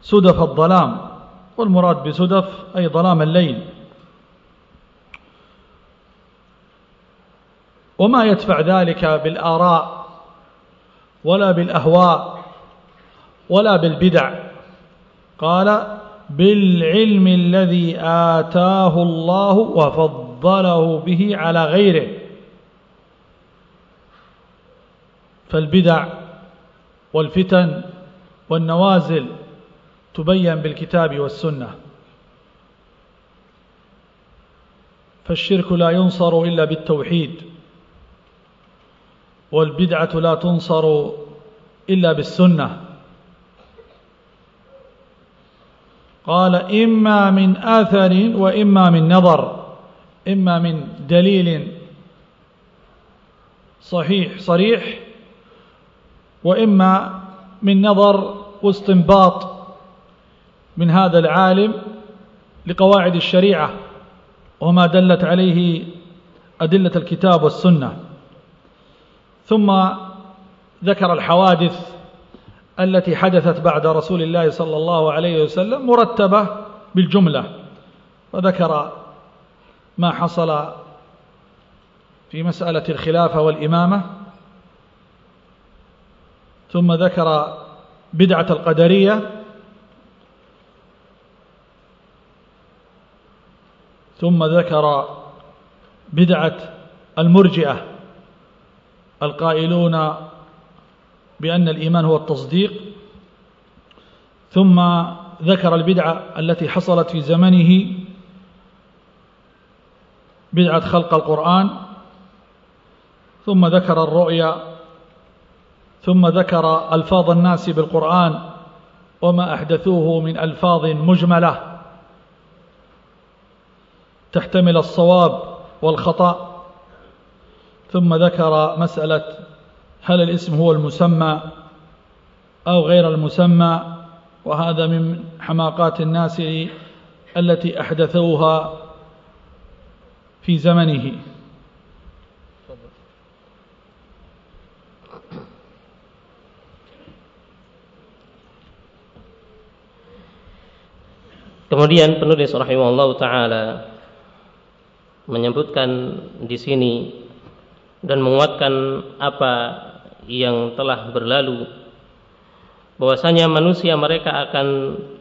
سدف الظلام والمراد بسدف أي ظلام الليل. وما يدفع ذلك بالآراء ولا بالأهواء ولا بالبدع. قال بالعلم الذي آتاه الله وفضله به على غيره. فالبدع والفتن والنوازل تبين بالكتاب والسنة. فالشرك لا ينصر إلا بالتوحيد والبدعة لا تنصر إلا بالسنة. قال إما من آثر وإما من نظر إما من دليل صحيح صريح وإما من نظر واستنباط من هذا العالم لقواعد الشريعة وما دلت عليه أدلة الكتاب والسنة. ثم ذكر الحوادث التي حدثت بعد رسول الله صلى الله عليه وسلم مرتبة بالجملة وذكر ما حصل في مسألة الخلافة والإمامة. ثم ذكر بدعة القدرية. ثم ذكر بدعة المرجئة القائلون بأن الإيمان هو التصديق. ثم ذكر البدعة التي حصلت في زمنه بدعة خلق القرآن. ثم ذكر الرؤيا ثم ذكر ألفاظ الناس بالقرآن وما أحدثوه من ألفاظ مجملة. تحتمل الصواب والخطأ. ثم ذكر مسألة هل الاسم هو المسمى أو غير المسمى وهذا من حماقات الناس التي أحدثوها في زمنه. Kemudian penulis rahimahullah taala menyebutkan di sini dan menguatkan apa yang telah berlalu. Bahwasanya manusia mereka akan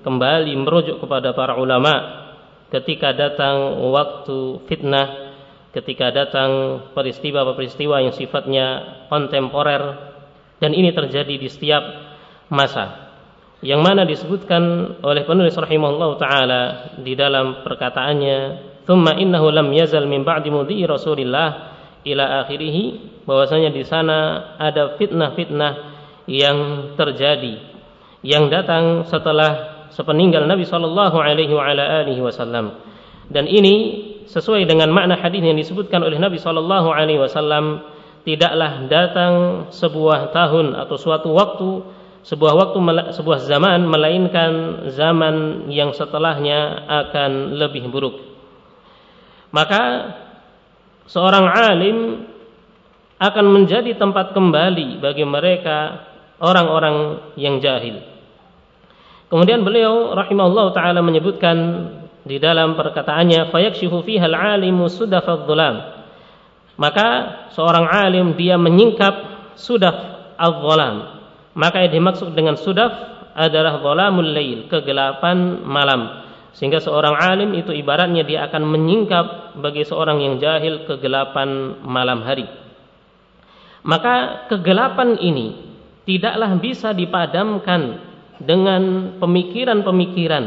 kembali merujuk kepada para ulama ketika datang waktu fitnah ketika datang peristiwa-peristiwa yang sifatnya kontemporer. Dan ini terjadi di setiap masa yang mana disebutkan oleh penulis rahimahullah taala di dalam perkataannya thumma innahu lam yazal min ba'di mudhi Rasulillah ila akhirih bahwasanya di sana ada fitnah-fitnah yang terjadi yang datang setelah sepeninggal Nabi sallallahu alaihi wasallam. Dan ini sesuai dengan makna hadis yang disebutkan oleh Nabi sallallahu alaihi wasallam tidaklah datang sebuah tahun atau suatu waktu sebuah waktu sebuah zaman melainkan zaman yang setelahnya akan lebih buruk. Maka seorang alim akan menjadi tempat kembali bagi mereka orang-orang yang jahil. Kemudian beliau rahimahullah taala menyebutkan di dalam perkataannya fayakshifu fiha al-alimu Maka seorang alim dia menyingkap sudaf al-dhalam maka yang dimaksud dengan sudaf adalah dhalamul lail, kegelapan malam. Sehingga seorang alim itu ibaratnya dia akan menyingkap bagi seorang yang jahil kegelapan malam hari. Maka kegelapan ini tidaklah bisa dipadamkan dengan pemikiran-pemikiran,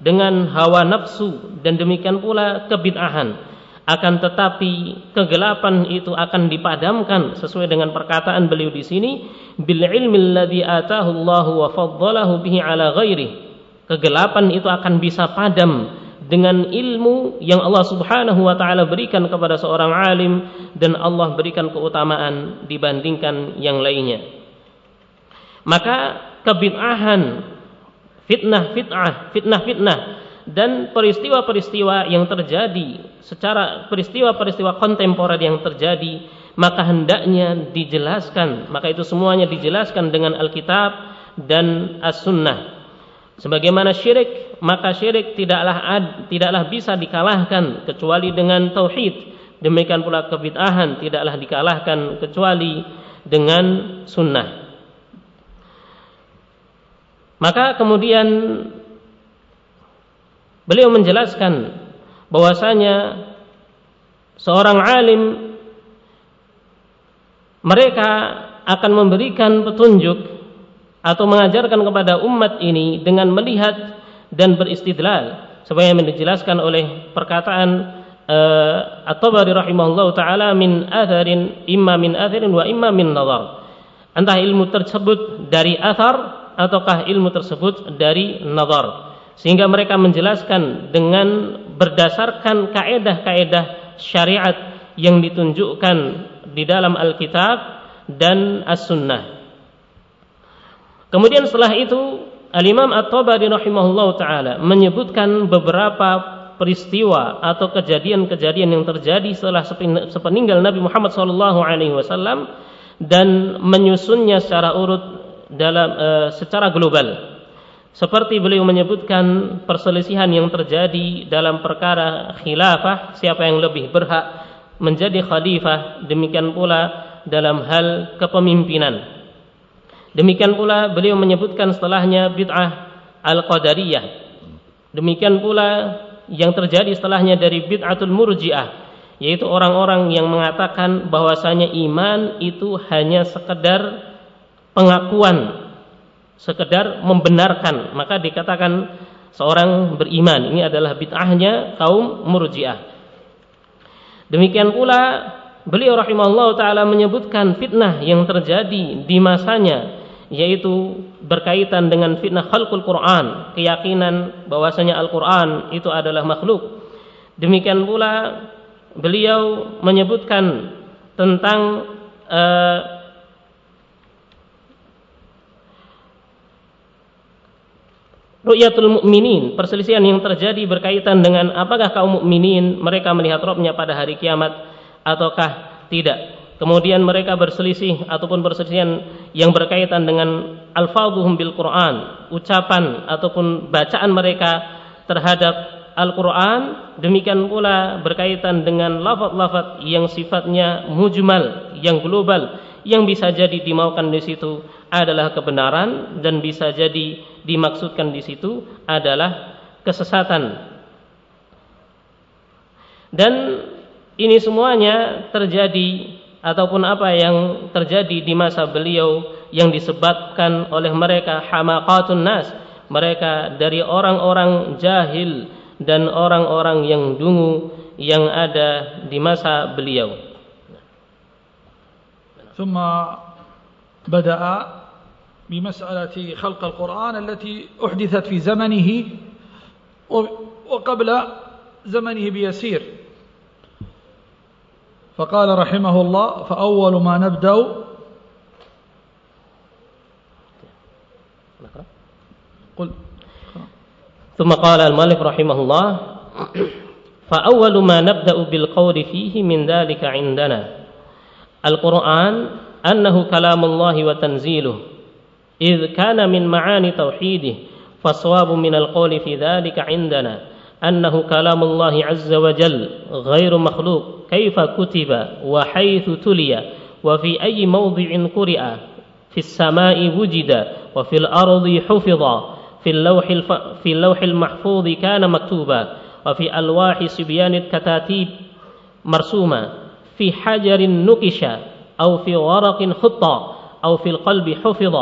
dengan hawa nafsu dan demikian pula kebid'ahan akan tetapi kegelapan itu akan dipadamkan sesuai dengan perkataan beliau di sini bil ilmi alladhi atahu Allah wa faddalahu bihi ala ghairi kegelapan itu akan bisa padam dengan ilmu yang Allah Subhanahu wa taala berikan kepada seorang alim dan Allah berikan keutamaan dibandingkan yang lainnya. Maka kebid'ahan fitnah-fitnah fitnah-fitnah dan peristiwa-peristiwa yang terjadi secara peristiwa-peristiwa kontemporer yang terjadi maka hendaknya dijelaskan. Maka itu semuanya dijelaskan dengan Alkitab dan As-Sunnah. Sebagaimana syirik maka syirik tidaklah ad, tidaklah bisa dikalahkan kecuali dengan tauhid. Demikian pula kebid'ahan tidaklah dikalahkan kecuali dengan sunnah. Maka kemudian Beliau menjelaskan bahwasanya seorang alim mereka akan memberikan petunjuk atau mengajarkan kepada umat ini dengan melihat dan beristidlal. Sebagaimana dijelaskan oleh perkataan uh, At-Tabari rahimahullah taala min atharin imma min atharin wa imma min nazar entah ilmu tersebut dari athar ataukah ilmu tersebut dari nazar sehingga mereka menjelaskan dengan berdasarkan kaedah-kaedah syariat yang ditunjukkan di dalam Alkitab dan As-Sunnah. Kemudian setelah itu Al-Imam At-Tabari rahimahullah taala menyebutkan beberapa peristiwa atau kejadian-kejadian yang terjadi setelah sepeninggal Nabi Muhammad sallallahu alaihi wasallam dan menyusunnya secara urut dalam uh, secara global seperti beliau menyebutkan perselisihan yang terjadi dalam perkara khilafah siapa yang lebih berhak menjadi khalifah demikian pula dalam hal kepemimpinan. Demikian pula beliau menyebutkan setelahnya bid'ah al-qadariyah. Demikian pula yang terjadi setelahnya dari bid'atul murji'ah yaitu orang-orang yang mengatakan bahwasanya iman itu hanya sekedar pengakuan sekedar membenarkan. Maka dikatakan seorang beriman ini adalah bid'ahnya kaum murjiah. Demikian pula beliau rahimahullah taala menyebutkan fitnah yang terjadi di masanya yaitu berkaitan dengan fitnah khalqul Quran keyakinan bahwasanya Al-Quran itu adalah makhluk. Demikian pula beliau menyebutkan tentang uh, Ru'yatul mukminin, perselisihan yang terjadi berkaitan dengan apakah kaum mukminin mereka melihat Robnya pada hari kiamat ataukah tidak. Kemudian mereka berselisih ataupun perselisihan yang berkaitan dengan alfadhuhum bil Quran, ucapan ataupun bacaan mereka terhadap Al-Quran demikian pula berkaitan dengan lafaz-lafaz yang sifatnya mujmal, yang global yang bisa jadi dimaukan di situ adalah kebenaran dan bisa jadi dimaksudkan di situ adalah kesesatan. Dan ini semuanya terjadi ataupun apa yang terjadi di masa beliau yang disebabkan oleh mereka hamaqatun nas, mereka dari orang-orang jahil dan orang-orang yang dungu yang ada di masa beliau. ثم بدأ بمسألة خلق القرآن التي أحدثت في زمنه وقبل زمنه بيسير. فقال رحمه الله فأول ما نبدأ قل. ثم قال المؤلف رحمه الله فأول ما نبدأ بالقول فيه من ذلك عندنا القرآن أنه كلام الله وتنزيله. إذ كان من معاني توحيده فالصواب من القول في ذلك عندنا أنه كلام الله عز وجل غير مخلوق. كيف كتب وحيث تلي وفي أي موضع قرئ في السماء وجد وفي الأرض حفظ في اللوح, الف... في اللوح المحفوظ كان مكتوبا وفي ألواح سبيان الكتاتيب مرسوما في حجر نقش أو في ورق خطا أو في القلب حفظ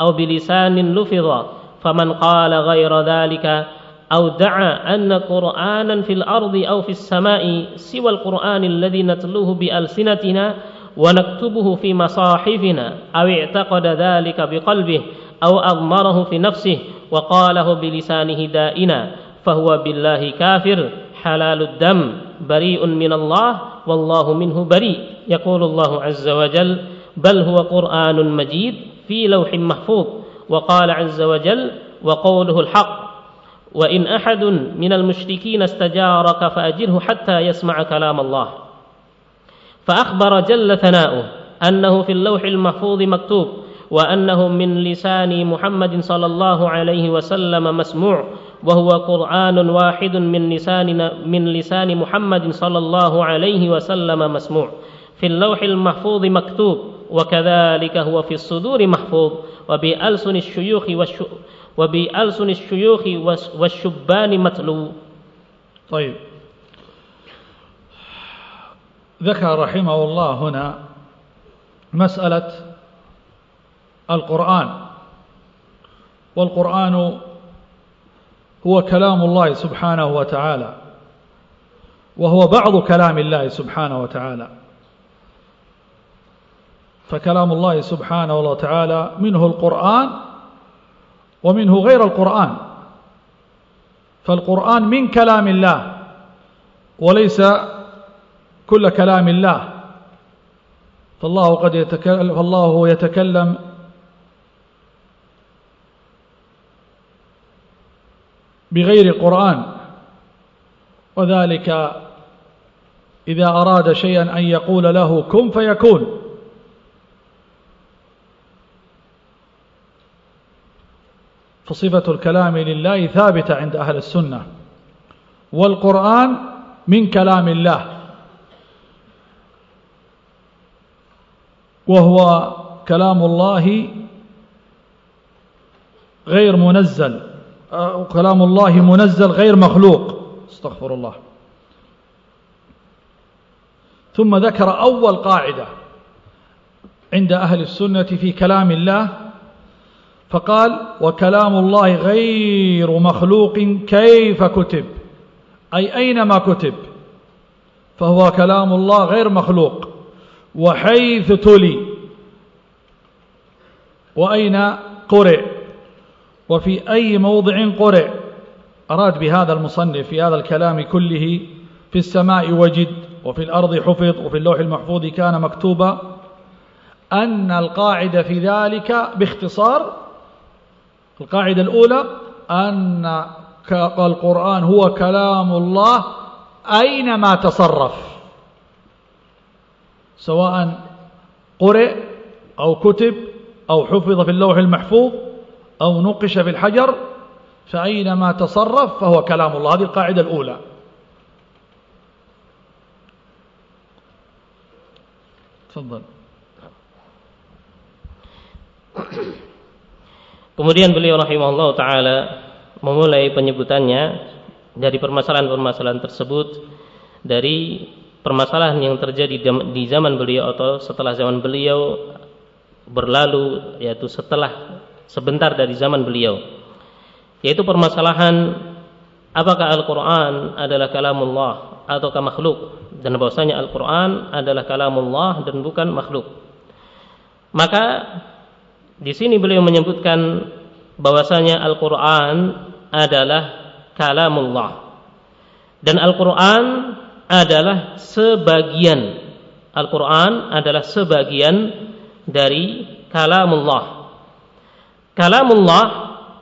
أو بلسان لفظ فمن قال غير ذلك أو دعا أن قرآنا في الأرض أو في السماء سوى القرآن الذي نتلوه بألسنتنا ونكتبه في مصاحفنا أو اعتقد ذلك بقلبه أو أضمره في نفسه وقاله بلسانه دائنا فهو بالله كافر حلال الدم بريء من الله والله منه بريء يقول الله عز وجل بل هو قرآن مجيد في لوح محفوظ وقال عز وجل وقوله الحق وإن أحد من المشركين استجارك فأجره حتى يسمع كلام الله. فأخبر جل ثناؤه أنه في اللوح المحفوظ مكتوب وأنه من لسان محمد صلى الله عليه وسلم مسموع وهو قرآن واحد من لسان من لسان محمد صلى الله عليه وسلم مسموع. في اللوح المحفوظ مكتوب وكذلك هو في الصدور محفوظ وبألسن الشيوخ. وبألسن الشيوخ والشبان متلو. طيب. ذكر رحمه الله هنا مسألة القرآن. والقرآن هو كلام الله سبحانه وتعالى وهو بعض كلام الله سبحانه وتعالى. فكلام الله سبحانه وتعالى منه القرآن ومنه غير القرآن. فالقرآن من كلام الله وليس كل كلام الله. فالله قد يتكلم فالله يتكلم بغير قرآن. وذلك إذا أراد شيئا أن يقول له كن فيكون. فصفة الكلام لله ثابتة عند أهل السنة. والقرآن من كلام الله. وهو كلام الله غير منزل. كلام الله منزل غير مخلوق. استغفر الله. ثم ذكر أول قاعدة عند أهل السنة في كلام الله. فقال وكلام الله غير مخلوق كيف كتب؟ أي أينما كتب؟ فهو كلام الله غير مخلوق وحيث تلي. وأين؟ قرئ. وفي أي موضع قرئ؟ أراد بهذا المصنف في هذا الكلام كله في السماء وجد وفي الأرض حفظ وفي اللوح المحفوظ كان مكتوبا أن القاعدة في ذلك باختصار القاعدة الأولى أن القرآن هو كلام الله أينما تصرف. سواء قرئ أو كتب أو حفظ في اللوح المحفوظ أو نقش في الحجر فأينما تصرف فهو كلام الله. هذه القاعدة الأولى. تفضل. *coughs* Kemudian beliau rahimahullah taala memulai penyebutannya dari permasalahan-permasalahan tersebut dari permasalahan yang terjadi di zaman beliau atau setelah zaman beliau berlalu yaitu setelah sebentar dari zaman beliau. Yaitu permasalahan apakah Al-Qur'an adalah kalamullah ataukah makhluk dan bahwasanya Al-Qur'an adalah kalamullah dan bukan makhluk. Maka di sini beliau menyebutkan bahwasanya Al-Qur'an adalah kalamullah. Dan Al-Qur'an adalah sebagian Al-Qur'an adalah sebagian dari kalamullah. Kalamullah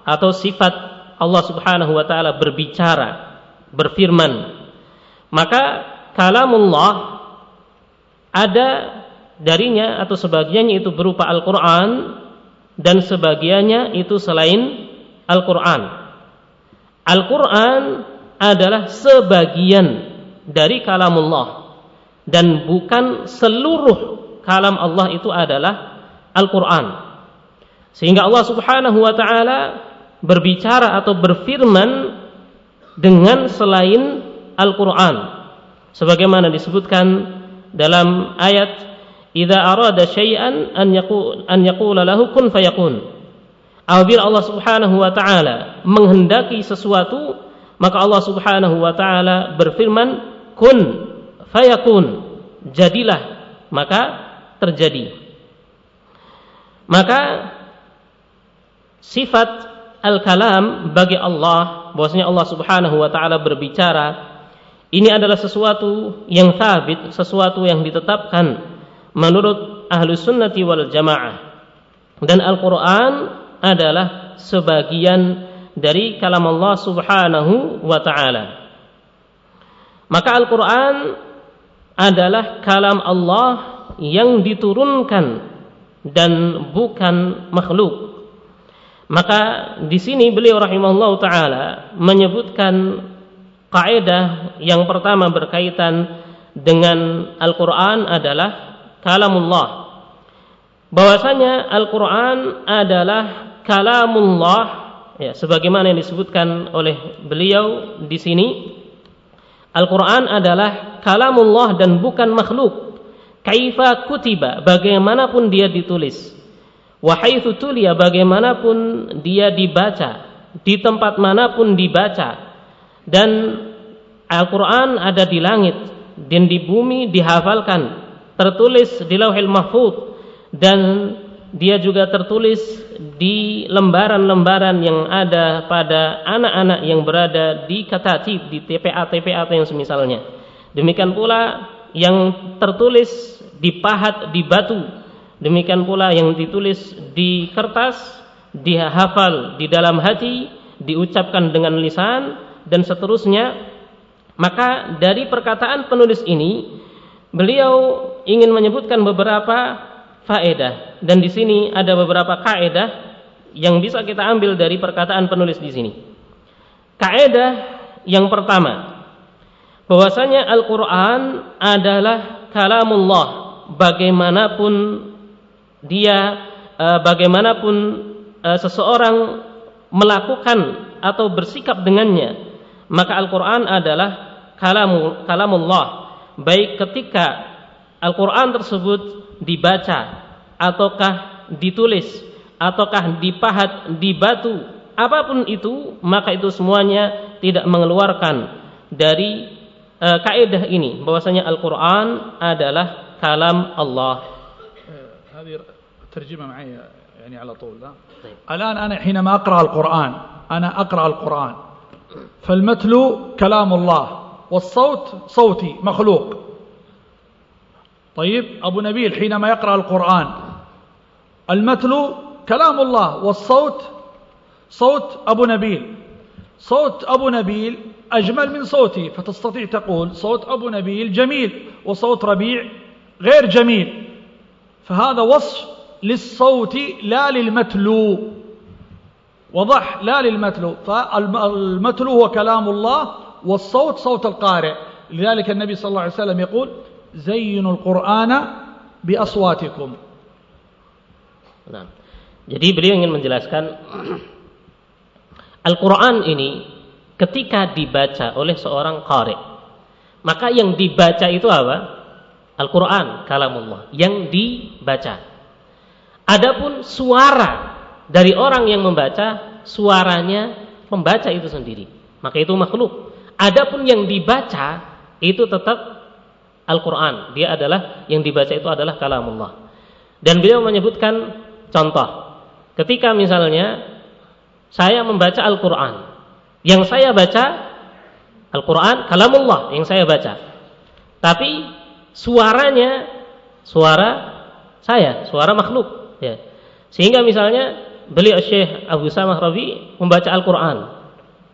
atau sifat Allah Subhanahu wa taala berbicara, berfirman. Maka kalamullah ada darinya atau sebagiannya itu berupa Al-Qur'an dan sebagiannya itu selain Al-Quran. Al-Quran adalah sebagian dari kalamullah dan bukan seluruh kalam Allah itu adalah Al-Quran. Sehingga Allah Subhanahu wa taala berbicara atau berfirman dengan selain Al-Quran. Sebagaimana disebutkan dalam ayat idza arada syai'an an yaqul an yaqula lahu kun fayakun. Apabila Allah Subhanahu wa taala menghendaki sesuatu, maka Allah Subhanahu wa taala berfirman kun fayakun. Jadilah, maka terjadi. Maka sifat al-kalam bagi Allah bahwasanya Allah Subhanahu wa taala berbicara ini adalah sesuatu yang tabit, sesuatu yang ditetapkan menurut ahlu sunnati wal jamaah. Dan Al-Quran adalah sebagian dari kalam Allah subhanahu wa ta'ala. Maka Al-Quran adalah kalam Allah yang diturunkan dan bukan makhluk. Maka di sini beliau rahimahullah taala menyebutkan kaidah yang pertama berkaitan dengan Al-Qur'an adalah kalamullah. Bahwasanya Al-Qur'an adalah kalamullah ya sebagaimana yang disebutkan oleh beliau di sini. Al-Qur'an adalah kalamullah dan bukan makhluk. Kaifa kutiba bagaimanapun dia ditulis. Wahai tulia bagaimanapun dia dibaca. Di tempat mana pun dibaca. Dan Al-Quran ada di langit dan di bumi dihafalkan tertulis di Lauhil Mahfuz dan dia juga tertulis di lembaran-lembaran yang ada pada anak-anak yang berada di katatib di TPA-TPA yang semisalnya. Demikian pula yang tertulis dipahat di batu. Demikian pula yang ditulis di kertas, dihafal di dalam hati, diucapkan dengan lisan dan seterusnya. Maka dari perkataan penulis ini beliau ingin menyebutkan beberapa faedah dan di sini ada beberapa kaidah yang bisa kita ambil dari perkataan penulis di sini. Kaidah yang pertama, bahwasanya Al-Qur'an adalah kalamullah bagaimanapun dia eh, bagaimanapun eh, seseorang melakukan atau bersikap dengannya, maka Al-Qur'an adalah kalamu kalamullah baik ketika Al-Qur'an tersebut dibaca ataukah ditulis ataukah dipahat di batu apapun itu maka itu semuanya tidak mengeluarkan dari uh, kaidah ini bahwasanya Al-Qur'an adalah kalam Allah. هذه ترجمة معي يعني على طول لا؟ طيب. الآن أنا حينما أقرأ القرآن أنا أقرأ القرآن فالمتلو كلام الله والصوت صوتي مخلوق. طيب أبو نبيل حينما يقرأ القرآن المتلو كلام الله والصوت صوت أبو نبيل. صوت أبو نبيل أجمل من صوتي فتستطيع تقول صوت أبو نبيل جميل وصوت ربيع غير جميل. فهذا وصف للصوت لا للمتلو. وضح لا للمتلو. فالمتلو هو كلام الله والصوت صوت القارئ لذلك النبي صلى الله عليه وسلم يقول زينوا القرآن بأصواتكم Nah, jadi beliau ingin menjelaskan Al-Quran ini ketika dibaca oleh seorang qari, maka yang dibaca itu apa? Al-Quran, kalamullah, yang dibaca. Adapun suara dari orang yang membaca, suaranya pembaca itu sendiri. Maka itu makhluk. Adapun yang dibaca itu tetap Al-Quran. Dia adalah yang dibaca itu adalah kalamullah. Dan beliau menyebutkan Contoh, ketika misalnya saya membaca Al-Quran, yang saya baca Al-Quran, kalamullah yang saya baca. Tapi suaranya suara saya, suara makhluk. Ya. Sehingga misalnya beliau Syekh Abu Samah Rabi membaca Al-Quran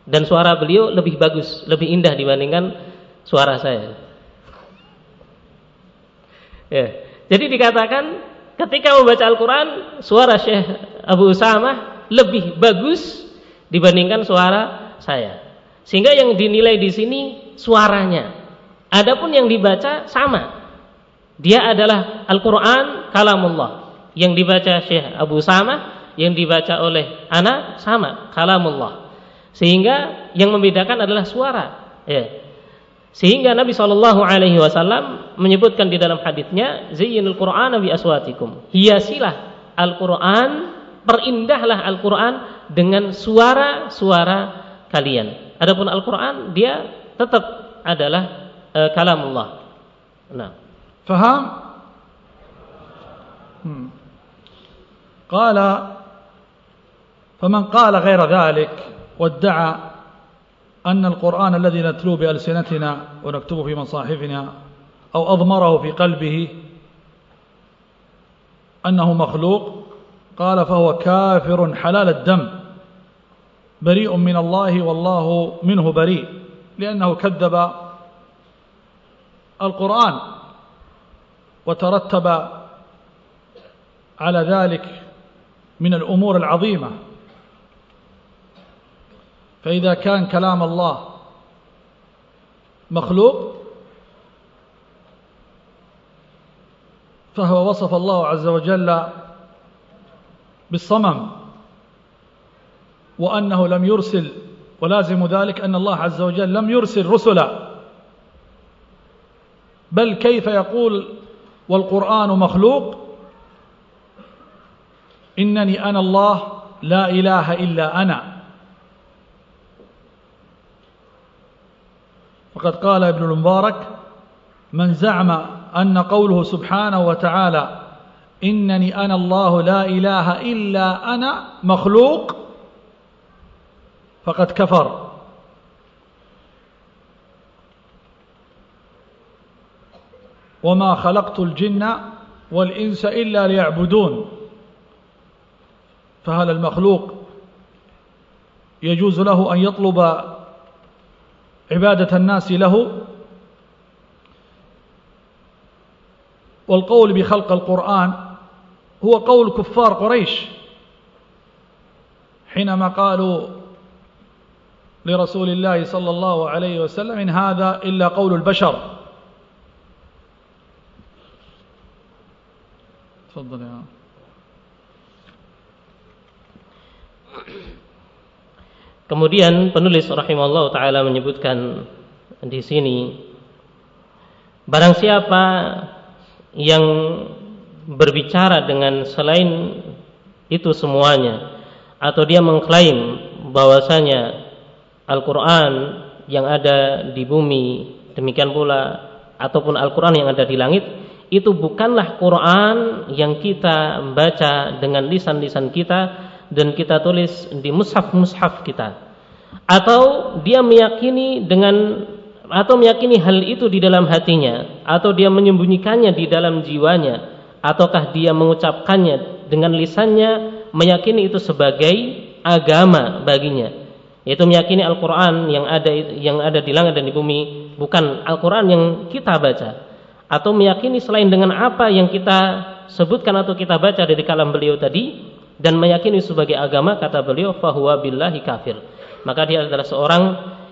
dan suara beliau lebih bagus, lebih indah dibandingkan suara saya. Ya. Jadi dikatakan ketika membaca Al-Quran suara Syekh Abu Usamah lebih bagus dibandingkan suara saya. Sehingga yang dinilai di sini suaranya. Adapun yang dibaca sama. Dia adalah Al-Quran kalamullah. Yang dibaca Syekh Abu Usamah, yang dibaca oleh anak sama kalamullah. Sehingga yang membedakan adalah suara. Ya. Sehingga Nabi Shallallahu Alaihi Wasallam menyebutkan di dalam hadisnya, Zayyinul Quran bi aswatikum. Hiasilah Al Quran, perindahlah Al Quran dengan suara-suara kalian. Adapun Al Quran dia tetap adalah e, kalamullah. Nah. Faham? Hmm. قال فمن قال غير ذلك وادعى أن القرآن الذي نتلوه بألسنتنا ونكتبه في مصاحفنا أو أضمره في قلبه أنه مخلوق قال فهو كافر حلال الدم بريء من الله والله منه بريء لأنه كذب القرآن وترتب على ذلك من الأمور العظيمة فإذا كان كلام الله مخلوق فهو وصف الله عز وجل بالصمم وأنه لم يرسل ولازم ذلك أن الله عز وجل لم يرسل رسلا. بل كيف يقول والقرآن مخلوق؟ إنني أنا الله لا إله إلا أنا. وقد قال ابن المبارك من زعم أن قوله سبحانه وتعالى إنني أنا الله لا إله إلا أنا مخلوق فقد كفر. وما خلقت الجن والإنس إلا ليعبدون. فهل المخلوق يجوز له أن يطلب عبادة الناس له والقول بخلق القرآن هو قول كفار قريش حينما قالوا لرسول الله صلى الله عليه وسلم إن هذا إلا قول البشر. تفضل يا Kemudian penulis rahimahullah taala menyebutkan di sini barang siapa yang berbicara dengan selain itu semuanya atau dia mengklaim bahwasanya Al-Qur'an yang ada di bumi demikian pula ataupun Al-Qur'an yang ada di langit itu bukanlah Quran yang kita baca dengan lisan-lisan kita dan kita tulis di mushaf-mushaf kita. Atau dia meyakini dengan atau meyakini hal itu di dalam hatinya atau dia menyembunyikannya di dalam jiwanya ataukah dia mengucapkannya dengan lisannya meyakini itu sebagai agama baginya. Yaitu meyakini Al-Qur'an yang ada yang ada di langit dan di bumi bukan Al-Qur'an yang kita baca. Atau meyakini selain dengan apa yang kita sebutkan atau kita baca dari kalam beliau tadi dan meyakini sebagai agama kata beliau fahuwa billahi kafir maka dia adalah seorang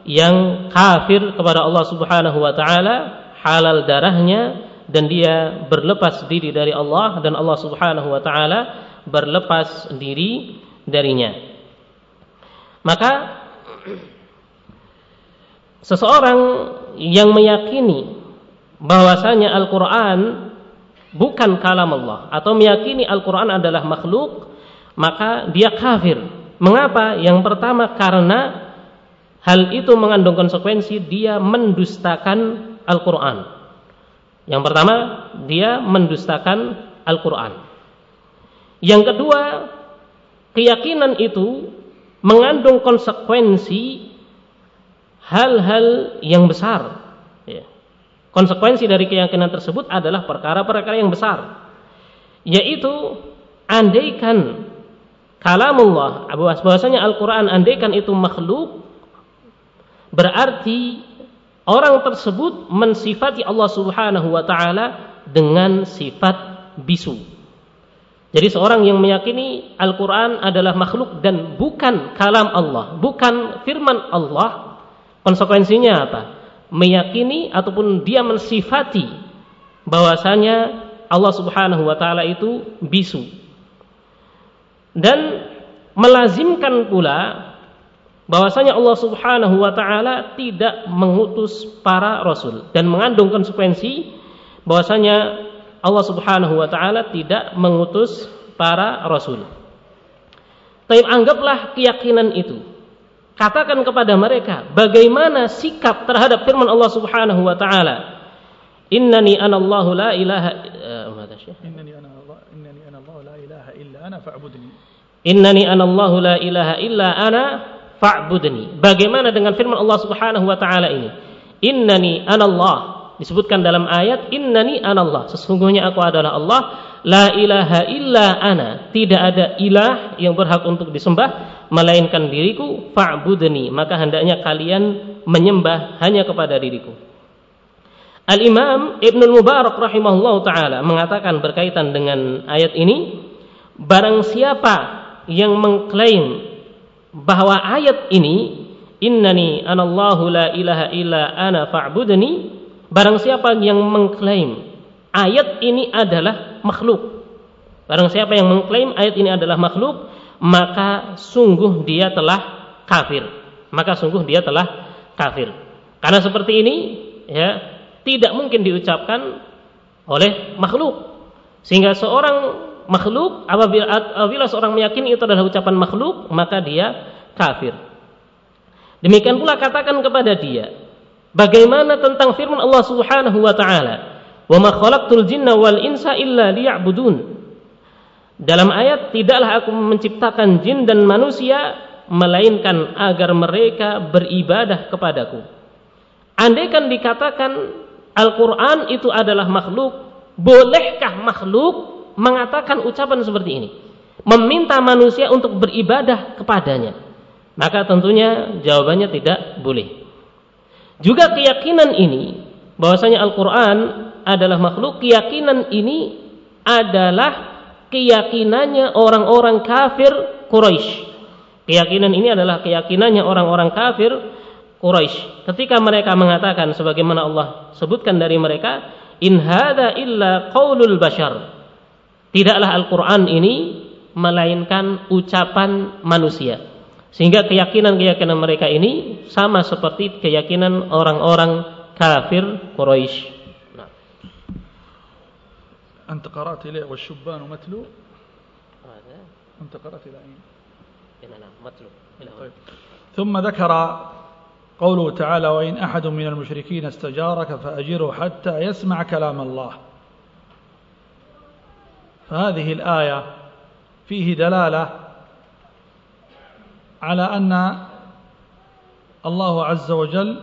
yang kafir kepada Allah Subhanahu wa taala halal darahnya dan dia berlepas diri dari Allah dan Allah Subhanahu wa taala berlepas diri darinya. Maka seseorang yang meyakini bahwasanya Al-Qur'an bukan kalam Allah atau meyakini Al-Qur'an adalah makhluk, maka dia kafir. Mengapa? Yang pertama karena hal itu mengandung konsekuensi dia mendustakan Al-Qur'an. Yang pertama, dia mendustakan Al-Qur'an. Yang kedua, keyakinan itu mengandung konsekuensi hal-hal yang besar. Ya. Konsekuensi dari keyakinan tersebut adalah perkara-perkara yang besar. Yaitu andaikan kalamullah, bahwasanya Al-Qur'an andaikan itu makhluk berarti orang tersebut mensifati Allah Subhanahu wa taala dengan sifat bisu. Jadi seorang yang meyakini Al-Qur'an adalah makhluk dan bukan kalam Allah, bukan firman Allah, konsekuensinya apa? Meyakini ataupun dia mensifati bahwasanya Allah Subhanahu wa taala itu bisu. Dan melazimkan pula bahwasanya Allah Subhanahu wa taala tidak mengutus para rasul dan mengandung konsekuensi bahwasanya Allah Subhanahu wa taala tidak mengutus para rasul. Tapi anggaplah keyakinan itu. Katakan kepada mereka bagaimana sikap terhadap firman Allah Subhanahu wa taala. Innani anallahu la ilaha ana Allah innani ana Allah la ilaha illa ana fa'budni. Innani anallahu la ilaha illa ana fa'budni. Bagaimana dengan firman Allah Subhanahu wa taala ini? Innani anallah. Disebutkan dalam ayat innani anallah. Sesungguhnya aku adalah Allah, la ilaha illa ana. Tidak ada ilah yang berhak untuk disembah melainkan diriku, fa'budni. Maka hendaknya kalian menyembah hanya kepada diriku. Al-Imam Ibnu Mubarak rahimahullah taala mengatakan berkaitan dengan ayat ini, barang siapa yang mengklaim bahwa ayat ini innani anallahu la ilaha illa ana fa'budni barang siapa yang mengklaim ayat ini adalah makhluk. Barang siapa yang mengklaim ayat ini adalah makhluk maka sungguh dia telah kafir. Maka sungguh dia telah kafir. Karena seperti ini ya tidak mungkin diucapkan oleh makhluk. Sehingga seorang makhluk apabila, seorang meyakini itu adalah ucapan makhluk maka dia kafir. Demikian pula katakan kepada dia bagaimana tentang firman Allah Subhanahu wa taala? Wa ma khalaqtul jinna wal insa illa liya'budun. Dalam ayat tidaklah aku menciptakan jin dan manusia melainkan agar mereka beribadah kepadaku. Andaikan dikatakan Al-Quran itu adalah makhluk bolehkah makhluk mengatakan ucapan seperti ini meminta manusia untuk beribadah kepadanya maka tentunya jawabannya tidak boleh juga keyakinan ini bahwasanya Al-Qur'an adalah makhluk keyakinan ini adalah keyakinannya orang-orang kafir Quraisy Keyakinan ini adalah keyakinannya orang-orang kafir Quraisy. Ketika mereka mengatakan sebagaimana Allah sebutkan dari mereka, "In illa qaulul bashar." Tidaklah Al-Qur'an ini melainkan ucapan manusia. Sehingga keyakinan-keyakinan mereka ini sama seperti keyakinan orang-orang kafir Quraisy. Nah. أنت قرأت إليه والشبان متلو أنت قرأت إلى أين نعم متلو طيب. ثم ذكر قوله تعالى وإن أحد من المشركين استجارك فأجره حتى يسمع كلام الله فهذه الآية فيه دلالة على أن الله عز وجل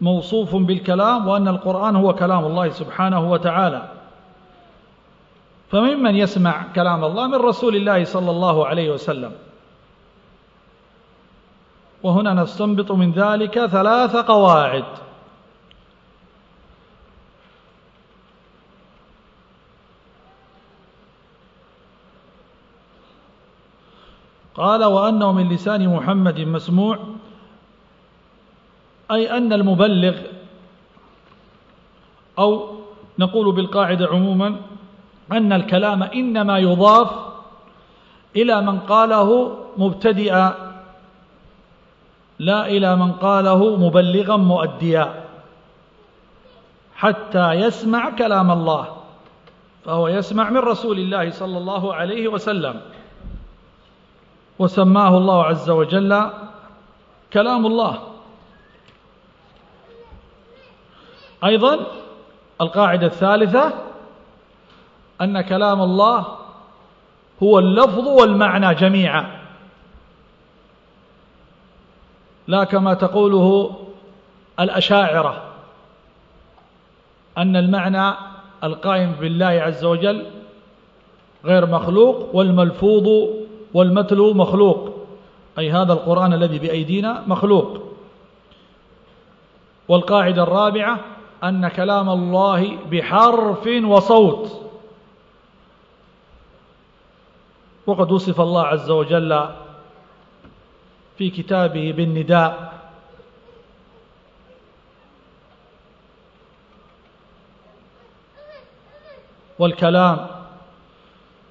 موصوف بالكلام وأن القرآن هو كلام الله سبحانه وتعالى. فممن يسمع كلام الله من رسول الله صلى الله عليه وسلم. وهنا نستنبط من ذلك ثلاث قواعد. قال وأنه من لسان محمد مسموع أي أن المبلغ أو نقول بالقاعدة عموما أن الكلام إنما يضاف إلى من قاله مبتدئا لا إلى من قاله مبلغا مؤديا حتى يسمع كلام الله فهو يسمع من رسول الله صلى الله عليه وسلم. وسماه الله عز وجل كلام الله. أيضا القاعدة الثالثة أن كلام الله هو اللفظ والمعنى جميعا. لا كما تقوله الأشاعرة أن المعنى القائم بالله عز وجل غير مخلوق والملفوظ والمتلو مخلوق. أي هذا القرآن الذي بأيدينا مخلوق. والقاعدة الرابعة أن كلام الله بحرف وصوت. وقد وصف الله عز وجل في كتابه بالنداء. والكلام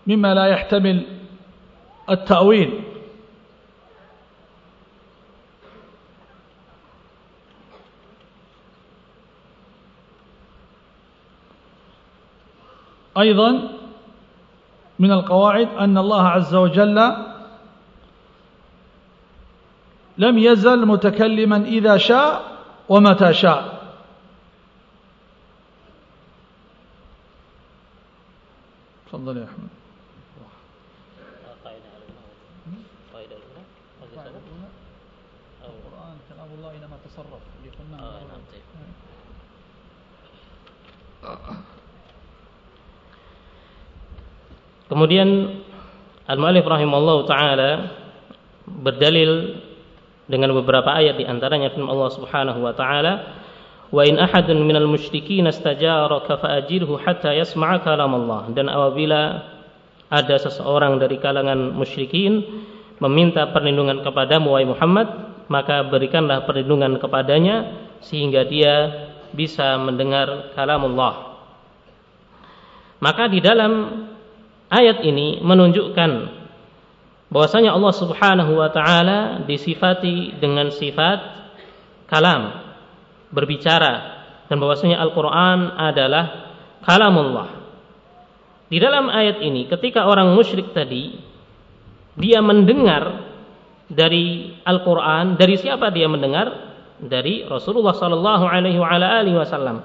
مما لا يحتمل التأويل. أيضا من القواعد أن الله عز وجل لم يزل متكلما إذا شاء ومتى شاء. تفضل يا أحمد. Kemudian Al-Mu'alif rahimahullah ta'ala berdalil dengan beberapa ayat di antaranya firman Allah Subhanahu wa taala wa in ahadun minal musyrikin istajaraka fa'ajirhu hatta yasma'a kalam Allah dan apabila ada seseorang dari kalangan musyrikin meminta perlindungan kepadamu wahai Muhammad maka berikanlah perlindungan kepadanya sehingga dia bisa mendengar kalam Allah maka di dalam ayat ini menunjukkan bahwasanya Allah Subhanahu wa taala disifati dengan sifat kalam, berbicara dan bahwasanya Al-Qur'an adalah kalamullah. Di dalam ayat ini ketika orang musyrik tadi dia mendengar dari Al-Qur'an, dari siapa dia mendengar? Dari Rasulullah sallallahu alaihi wasallam.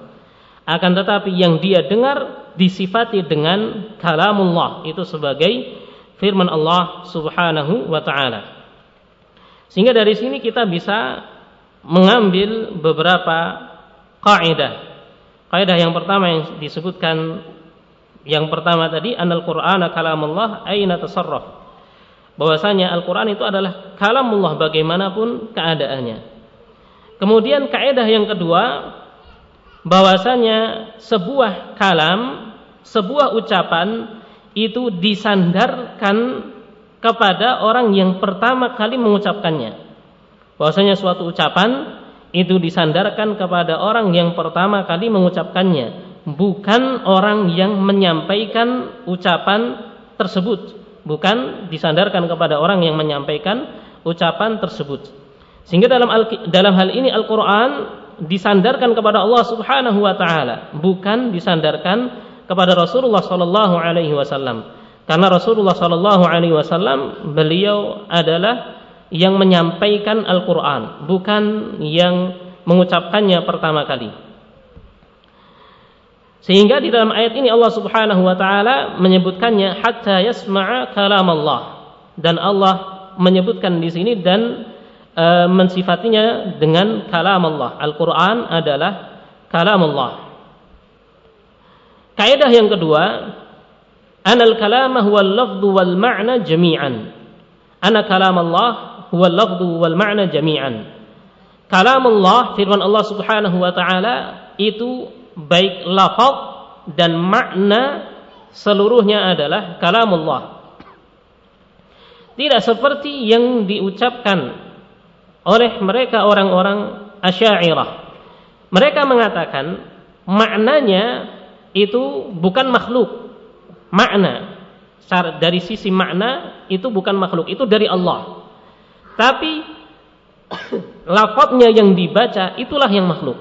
Akan tetapi yang dia dengar disifati dengan kalamullah itu sebagai firman Allah Subhanahu wa taala. Sehingga dari sini kita bisa mengambil beberapa kaidah. Kaidah yang pertama yang disebutkan yang pertama tadi anal Qur'ana kalamullah aina tasarraf. Bahwasanya Al-Qur'an itu adalah kalamullah bagaimanapun keadaannya. Kemudian kaidah yang kedua bahwasanya sebuah kalam, sebuah ucapan itu disandarkan kepada orang yang pertama kali mengucapkannya. Bahwasanya suatu ucapan itu disandarkan kepada orang yang pertama kali mengucapkannya, bukan orang yang menyampaikan ucapan tersebut, bukan disandarkan kepada orang yang menyampaikan ucapan tersebut. Sehingga dalam dalam hal ini Al-Qur'an disandarkan kepada Allah Subhanahu wa taala, bukan disandarkan kepada Rasulullah sallallahu alaihi wasallam. Karena Rasulullah sallallahu alaihi wasallam beliau adalah yang menyampaikan Al-Qur'an, bukan yang mengucapkannya pertama kali. Sehingga di dalam ayat ini Allah Subhanahu wa taala menyebutkannya hatta yasma'a kalam Allah dan Allah menyebutkan di sini dan e, mensifatinya dengan kalam Allah. Al-Qur'an adalah kalam Allah. Kaidah yang kedua, Anal kalama huwa al-lafdhu wal ma'na jami'an. Ana kalam Allah huwa al-lafdhu wal ma'na jami'an. Kalam Allah firman Allah Subhanahu wa taala itu baik lafaz dan makna seluruhnya adalah kalam Allah. Tidak seperti yang diucapkan oleh mereka orang-orang Asy'ariyah. Mereka mengatakan maknanya itu bukan makhluk. Makna. Dari sisi makna itu bukan makhluk. Itu dari Allah. Tapi *coughs* lafadznya yang dibaca itulah yang makhluk.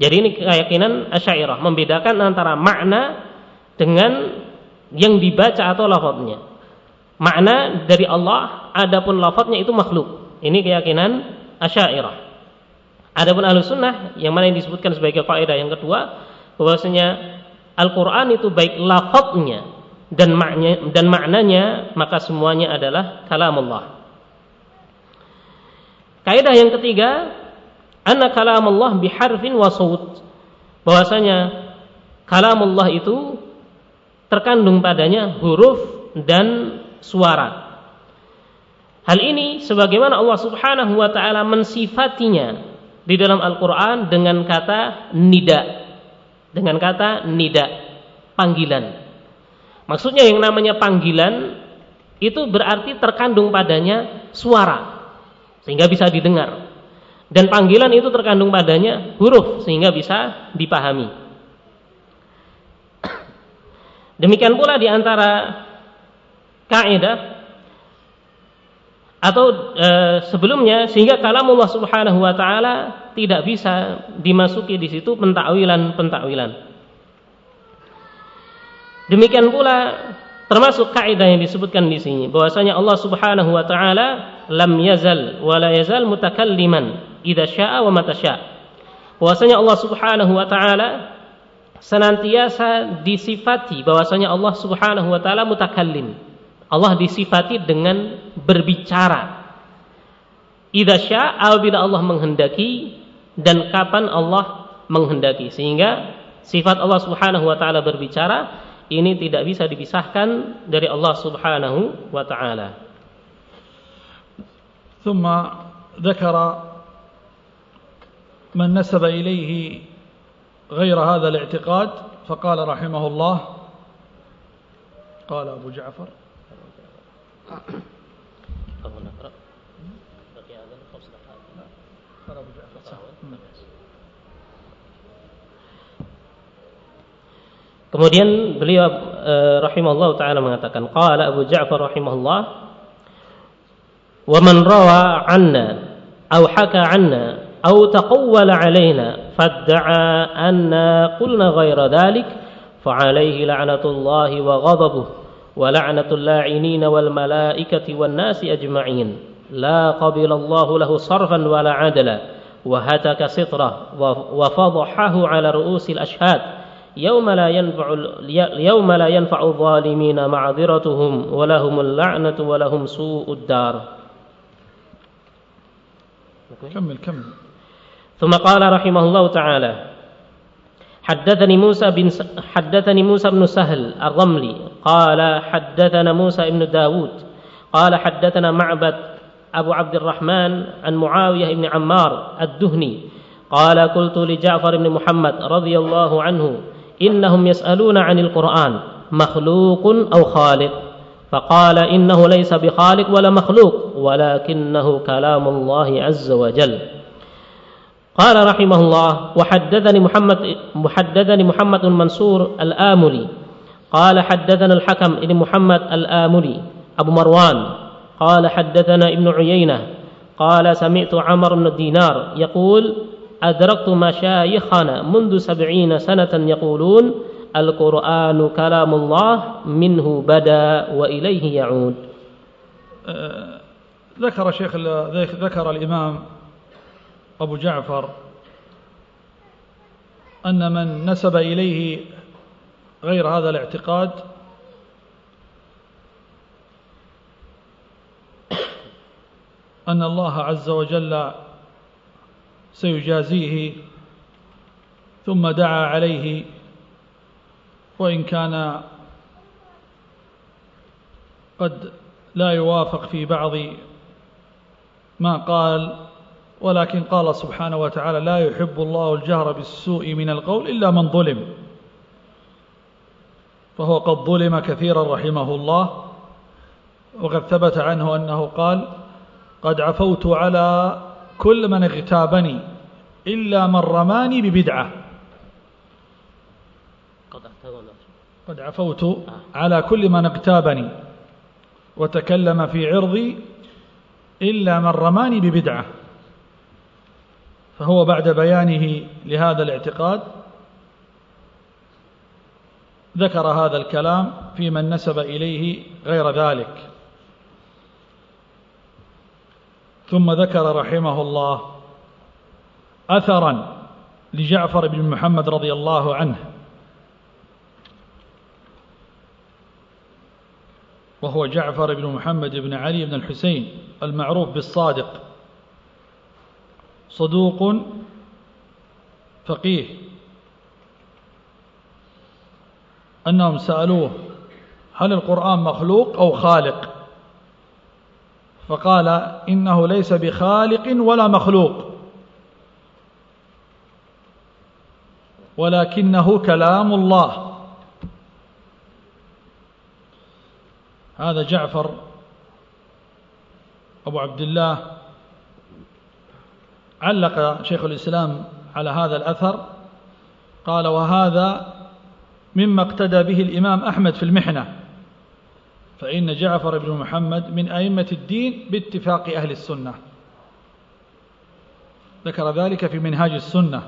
Jadi ini keyakinan asyairah. Membedakan antara makna dengan yang dibaca atau lafadznya makna dari Allah adapun lafadznya itu makhluk ini keyakinan asyairah adapun ahlu sunnah yang mana yang disebutkan sebagai kaidah yang kedua bahwasanya Al-Quran itu baik lafadznya dan maknanya, dan maknanya maka semuanya adalah kalam Allah. Kaidah yang ketiga, anna kalam Allah biharfin wa saut. Bahwasanya kalam Allah itu terkandung padanya huruf dan suara. Hal ini sebagaimana Allah Subhanahu wa taala mensifatinya di dalam Al-Qur'an dengan kata nida dengan kata nida, panggilan. Maksudnya yang namanya panggilan itu berarti terkandung padanya suara sehingga bisa didengar. Dan panggilan itu terkandung padanya huruf sehingga bisa dipahami. Demikian pula di antara kaidah atau e, sebelumnya sehingga kalam Allah Subhanahu wa taala tidak bisa dimasuki di situ pentakwilan-pentakwilan. Demikian pula termasuk kaidah yang disebutkan di sini bahwasanya Allah Subhanahu wa taala lam yazal wa la yazal mutakalliman idza syaa wa mata syaa. Bahwasanya Allah Subhanahu wa taala senantiasa disifati bahwasanya Allah Subhanahu wa taala mutakallim Allah disifati dengan berbicara. Idza syaa bila Allah menghendaki dan kapan Allah menghendaki. Sehingga sifat Allah Subhanahu wa taala berbicara ini tidak bisa dipisahkan dari Allah Subhanahu wa taala. ثم ذكر من نسب إليه غير هذا الاعتقاد فقال رحمه الله قال أبو جعفر Kemudian beliau eh, rahimahullah taala mengatakan qala Abu Ja'far rahimahullah wa man rawa 'anna aw haka 'anna aw taqawwala 'alaina fadda'a anna qulna ghayra dhalik fa 'alayhi la'natullahi wa ghadabuhu ولعنة اللاعنين والملائكة والناس أجمعين. لا قبل الله له صرفا ولا عدلا. وهتك ستره وفضحه على رؤوس الأشهاد. يوم لا ينفع يوم لا ينفع الظالمين معذرتهم ولهم اللعنة ولهم سوء الدار. كمل كمل. ثم قال رحمه الله تعالى حدثني موسى بن حدثني موسى بن سهل الرملي قال حدثنا موسى بن داود قال حدثنا معبد أبو عبد الرحمن عن معاوية بن عمار الدهني قال قلت لجعفر بن محمد رضي الله عنه إنهم يسألون عن القرآن مخلوق أو خالق؟ فقال إنه ليس بخالق ولا مخلوق ولكنه كلام الله عز وجل. قال رحمه الله وحدثني محمد محدثني محمد المنصور الآملي قال حدثنا الحكم بن محمد الآملي أبو مروان قال حدثنا ابن عيينة قال سمعت عمر بن دينار يقول أدركت مشايخنا منذ سبعين سنة يقولون القرآن كلام الله منه بدا وإليه يعود. أه، ذكر شيخ ذكر الإمام أبو جعفر أن من نسب إليه غير هذا الاعتقاد. أن الله عز وجل سيجازيه ثم دعا عليه وإن كان قد لا يوافق في بعض ما قال ولكن قال سبحانه وتعالى لا يحب الله الجهر بالسوء من القول إلا من ظلم. فهو قد ظلم كثيرا رحمه الله وقد ثبت عنه أنه قال قد عفوت على كل من اغتابني إلا من رماني ببدعة. قد عفوت على كل من اغتابني وتكلم في عرضي إلا من رماني ببدعة. فهو بعد بيانه لهذا الاعتقاد ذكر هذا الكلام في من نسب إليه غير ذلك. ثم ذكر رحمه الله أثرا لجعفر بن محمد رضي الله عنه وهو جعفر بن محمد بن علي بن الحسين المعروف بالصادق صدوق فقيه. أنهم سألوه هل القرآن مخلوق أو خالق؟ فقال إنه ليس بخالق ولا مخلوق. ولكنه كلام الله. هذا جعفر أبو عبد الله علق شيخ الإسلام على هذا الأثر قال وهذا مما اقتدى به الإمام أحمد في المحنة. فإن جعفر بن محمد من أئمة الدين باتفاق أهل السنة. ذكر ذلك في منهاج السنة.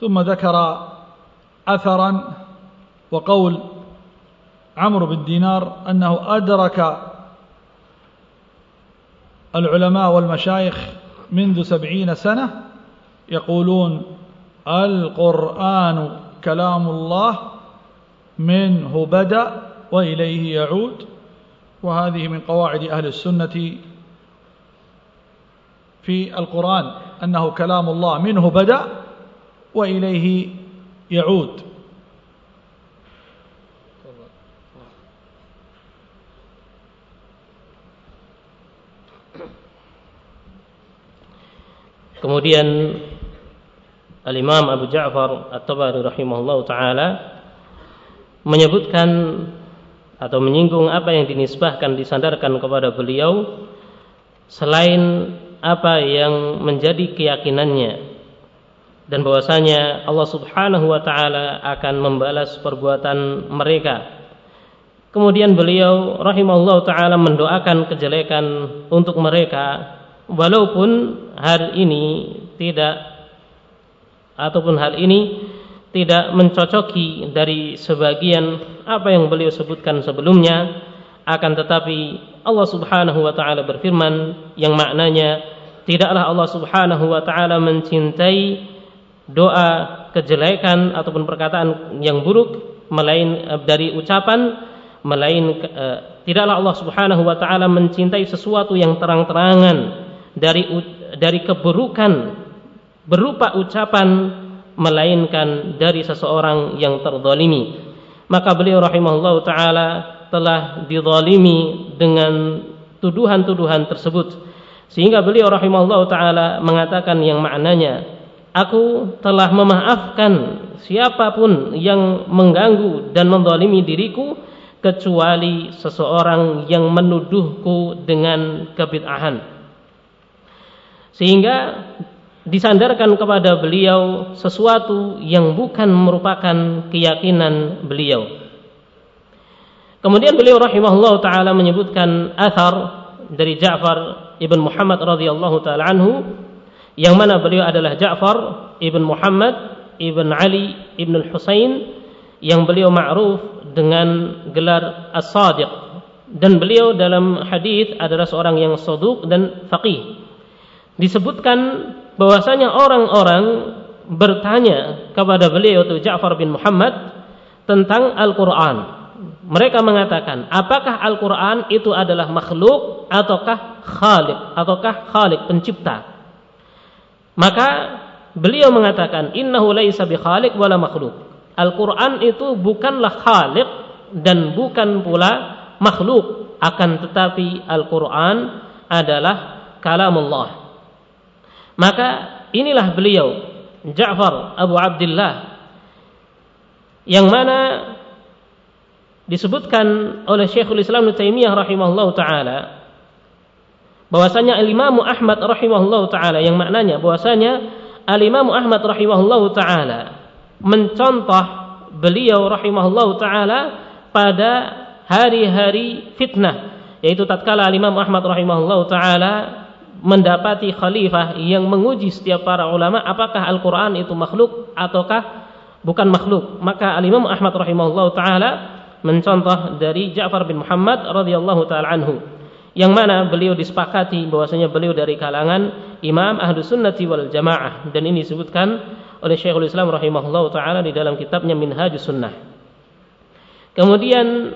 ثم ذكر أثرا وقول عمرو بن دينار أنه أدرك العلماء والمشايخ منذ سبعين سنة يقولون القرآن كلام الله منه بدأ وإليه يعود وهذه من قواعد أهل السنة في القرآن أنه كلام الله منه بدأ وإليه يعود. Kemudian Al-Imam Abu Ja'far At-Tabari rahimahullah taala menyebutkan atau menyinggung apa yang dinisbahkan disandarkan kepada beliau selain apa yang menjadi keyakinannya dan bahwasanya Allah Subhanahu wa taala akan membalas perbuatan mereka. Kemudian beliau rahimahullah taala mendoakan kejelekan untuk mereka walaupun hal ini tidak ataupun hal ini tidak mencocoki dari sebagian apa yang beliau sebutkan sebelumnya akan tetapi Allah Subhanahu wa taala berfirman yang maknanya tidaklah Allah Subhanahu wa taala mencintai doa kejelekan ataupun perkataan yang buruk melain eh, dari ucapan melain uh, tidaklah Allah Subhanahu wa taala mencintai sesuatu yang terang-terangan dari dari keburukan berupa ucapan melainkan dari seseorang yang terzalimi maka beliau rahimahullah taala telah dizalimi dengan tuduhan-tuduhan tersebut sehingga beliau rahimahullah taala mengatakan yang maknanya Aku telah memaafkan siapa pun yang mengganggu dan mendolimi diriku kecuali seseorang yang menuduhku dengan kebid'ahan. Sehingga disandarkan kepada beliau sesuatu yang bukan merupakan keyakinan beliau. Kemudian beliau rahimahullah taala menyebutkan athar dari Ja'far ibn Muhammad radhiyallahu taala anhu yang mana beliau adalah Ja'far ibn Muhammad ibn Ali ibn Husain yang beliau ma'ruf dengan gelar As-Sadiq dan beliau dalam hadis adalah seorang yang saduq dan faqih. Disebutkan bahwasanya orang-orang bertanya kepada beliau itu Ja'far bin Muhammad tentang Al-Qur'an mereka mengatakan, apakah Al-Quran itu adalah makhluk ataukah khalik, ataukah khalik pencipta? Maka beliau mengatakan, innahu laisa bi khalik wala makhluk. Al-Quran itu bukanlah khalik dan bukan pula makhluk, akan tetapi Al-Quran adalah kalamullah. Maka inilah beliau, Ja'far Abu Abdullah, yang mana disebutkan oleh Syekhul Islam Taimiyah rahimahullahu taala bahwasanya Al-Imam Ahmad rahimahullahu taala yang maknanya bahwasanya Al-Imam Ahmad rahimahullahu taala mencontoh beliau rahimahullahu taala pada hari-hari fitnah yaitu tatkala Al-Imam Ahmad rahimahullahu taala mendapati khalifah yang menguji setiap para ulama apakah Al-Qur'an itu makhluk ataukah bukan makhluk. Maka Al-Imam Ahmad rahimahullahu taala mencontoh dari Ja'far bin Muhammad radhiyallahu taala anhu. Yang mana beliau disepakati bahwasanya beliau dari kalangan Imam Ahlu Sunnati wal Jamaah. Dan ini disebutkan oleh Syekhul Islam rahimahullah taala di dalam kitabnya Minhajus Sunnah. Kemudian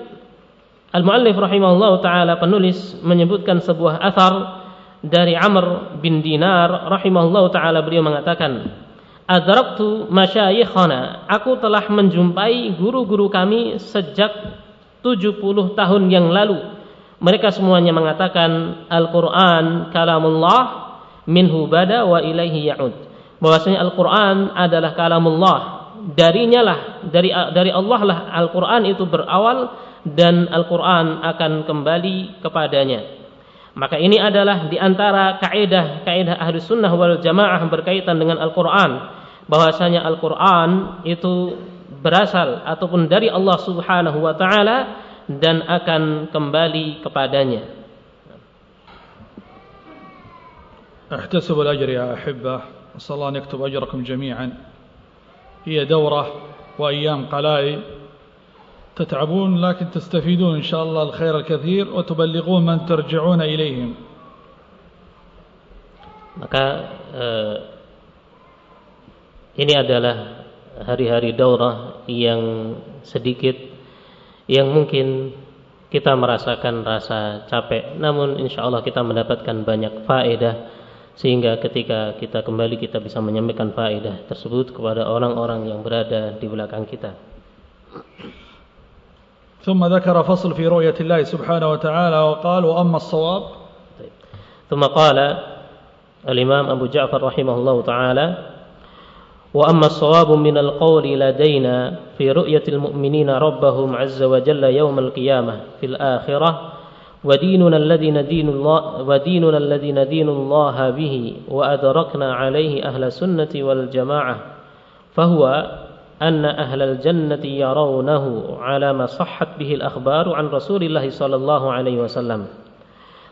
Al-Muallif rahimahullah taala penulis menyebutkan sebuah asar dari Amr bin Dinar rahimahullah taala beliau mengatakan Adraktu masyayikhana. Aku telah menjumpai guru-guru kami sejak 70 tahun yang lalu. Mereka semuanya mengatakan Al-Quran kalamullah minhu bada wa ilaihi ya'ud. Bahwasanya Al-Quran adalah kalamullah. Darinya lah, dari dari Allah lah Al-Quran itu berawal dan Al-Quran akan kembali kepadanya. Maka ini adalah di antara kaidah kaidah ahli sunnah wal jamaah berkaitan dengan Al-Quran. Bahwasanya Al-Quran itu berasal ataupun dari Allah Subhanahu wa taala dan akan kembali kepadanya. احتسب الأجر يا أحبة أسأل الله أن يكتب أجركم جميعا هي دورة وأيام قلائل تتعبون لكن تستفيدون إن شاء الله الخير الكثير وتبلغون من ترجعون إليهم maka eh, ini adalah hari-hari daurah yang sedikit yang mungkin kita merasakan rasa capek namun insya Allah kita mendapatkan banyak faedah sehingga ketika kita kembali kita bisa menyampaikan faedah tersebut kepada orang-orang yang berada di belakang kita. ثم ذكر فصل في رؤية الله سبحانه وتعالى وقال وأما الصواب طيب. ثم قال الإمام أبو جعفر رحمه الله تعالى وأما الصواب من القول لدينا في رؤية المؤمنين ربهم عز وجل يوم القيامة في الآخرة وديننا الذي ندين الله وديننا الذي ندين الله به وأدركنا عليه أهل السنة والجماعة فهو أن أهل الجنة يرونه على ما صحت به الأخبار عن رسول الله صلى الله عليه وسلم.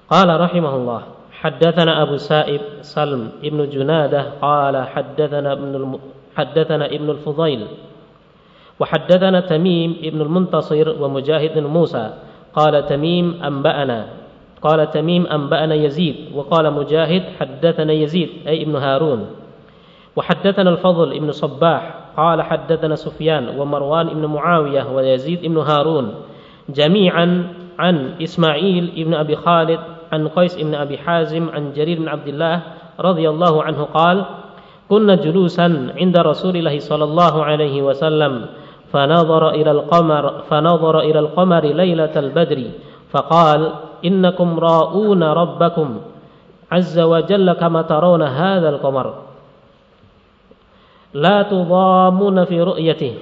قال رحمه الله حدثنا أبو سائب سلم ابن جنادة قال حدثنا ابن الم... حدثنا ابن الفضيل وحدثنا تميم ابن المنتصر ومجاهد موسى. قال تميم أنبأنا قال تميم أنبأنا يزيد وقال مجاهد حدثنا يزيد أي ابن هارون. وحدثنا الفضل ابن صباح قال حدثنا سفيان ومروان بن معاوية ويزيد بن هارون جميعا عن إسماعيل بن أبي خالد عن قيس بن أبي حازم عن جرير بن عبد الله رضي الله عنه قال كنا جلوسا عند رسول الله صلى الله عليه وسلم فنظر إلى القمر فنظر إلى القمر ليلة البدر فقال إنكم راؤون ربكم عز وجل كما ترون هذا القمر. لا تضامون في رؤيته.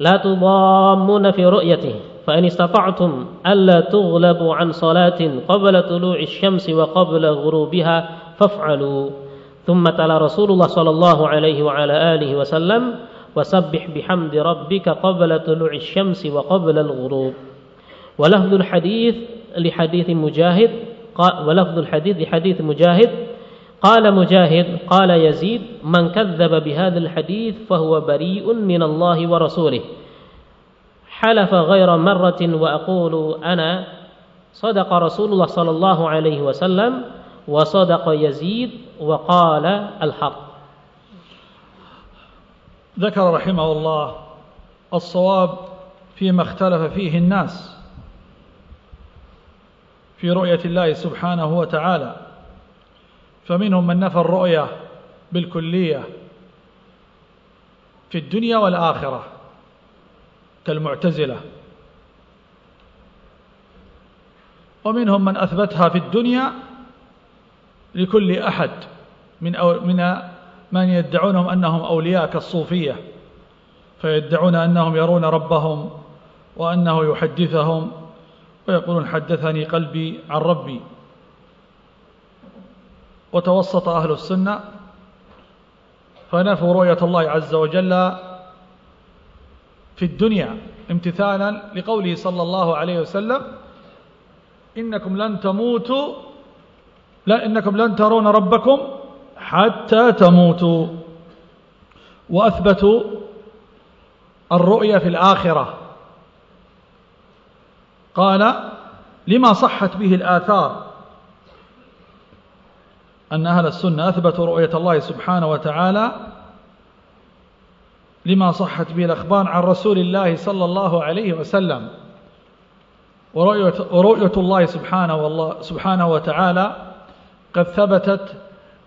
لا تضامون في رؤيته. فإن استطعتم ألا تغلبوا عن صلاة قبل طلوع الشمس وقبل غروبها فافعلوا. ثم تلا رسول الله صلى الله عليه وعلى آله وسلم وسبح بحمد ربك قبل طلوع الشمس وقبل الغروب. ولفظ الحديث لحديث مجاهد ولفظ الحديث لحديث مجاهد. قال مجاهد قال يزيد من كذب بهذا الحديث فهو بريء من الله ورسوله. حلف غير مرة وأقول أنا صدق رسول الله صلى الله عليه وسلم وصدق يزيد وقال الحق. ذكر رحمه الله الصواب فيما اختلف فيه الناس. في رؤية الله سبحانه وتعالى. فمنهم من نفى الرؤية بالكلية في الدنيا والآخرة كالمعتزلة. ومنهم من أثبتها في الدنيا لكل أحد من أو من من يدعونهم أنهم أولياء كالصوفية فيدعون أنهم يرون ربهم وأنه يحدثهم ويقولون حدثني قلبي عن ربي. وتوسط أهل السنة فنفوا رؤية الله عز وجل في الدنيا امتثالا لقوله صلى الله عليه وسلم إنكم لن تموتوا لا إنكم لن ترون ربكم حتى تموتوا. وأثبتوا الرؤية في الآخرة. قال لما صحت به الآثار أن أهل السنة أثبتوا رؤية الله سبحانه وتعالى لما صحت به الأخبار عن رسول الله صلى الله عليه وسلم ورؤية, ورؤية الله سبحانه, والله سبحانه وتعالى قد ثبتت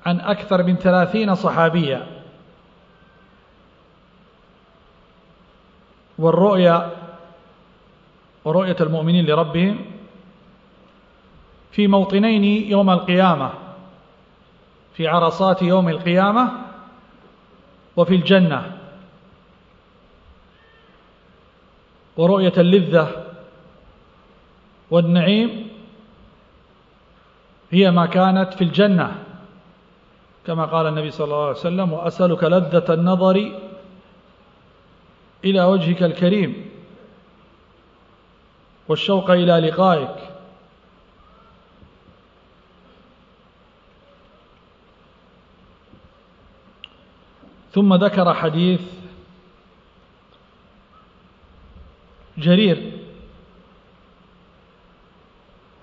عن أكثر من ثلاثين صحابيا والرؤيا ورؤية المؤمنين لربهم في موطنين يوم القيامة في عرصات يوم القيامة وفي الجنة. ورؤية اللذة والنعيم هي ما كانت في الجنة كما قال النبي صلى الله عليه وسلم وأسألك لذة النظر إلى وجهك الكريم. والشوق إلى لقائك. ثم ذكر حديث جرير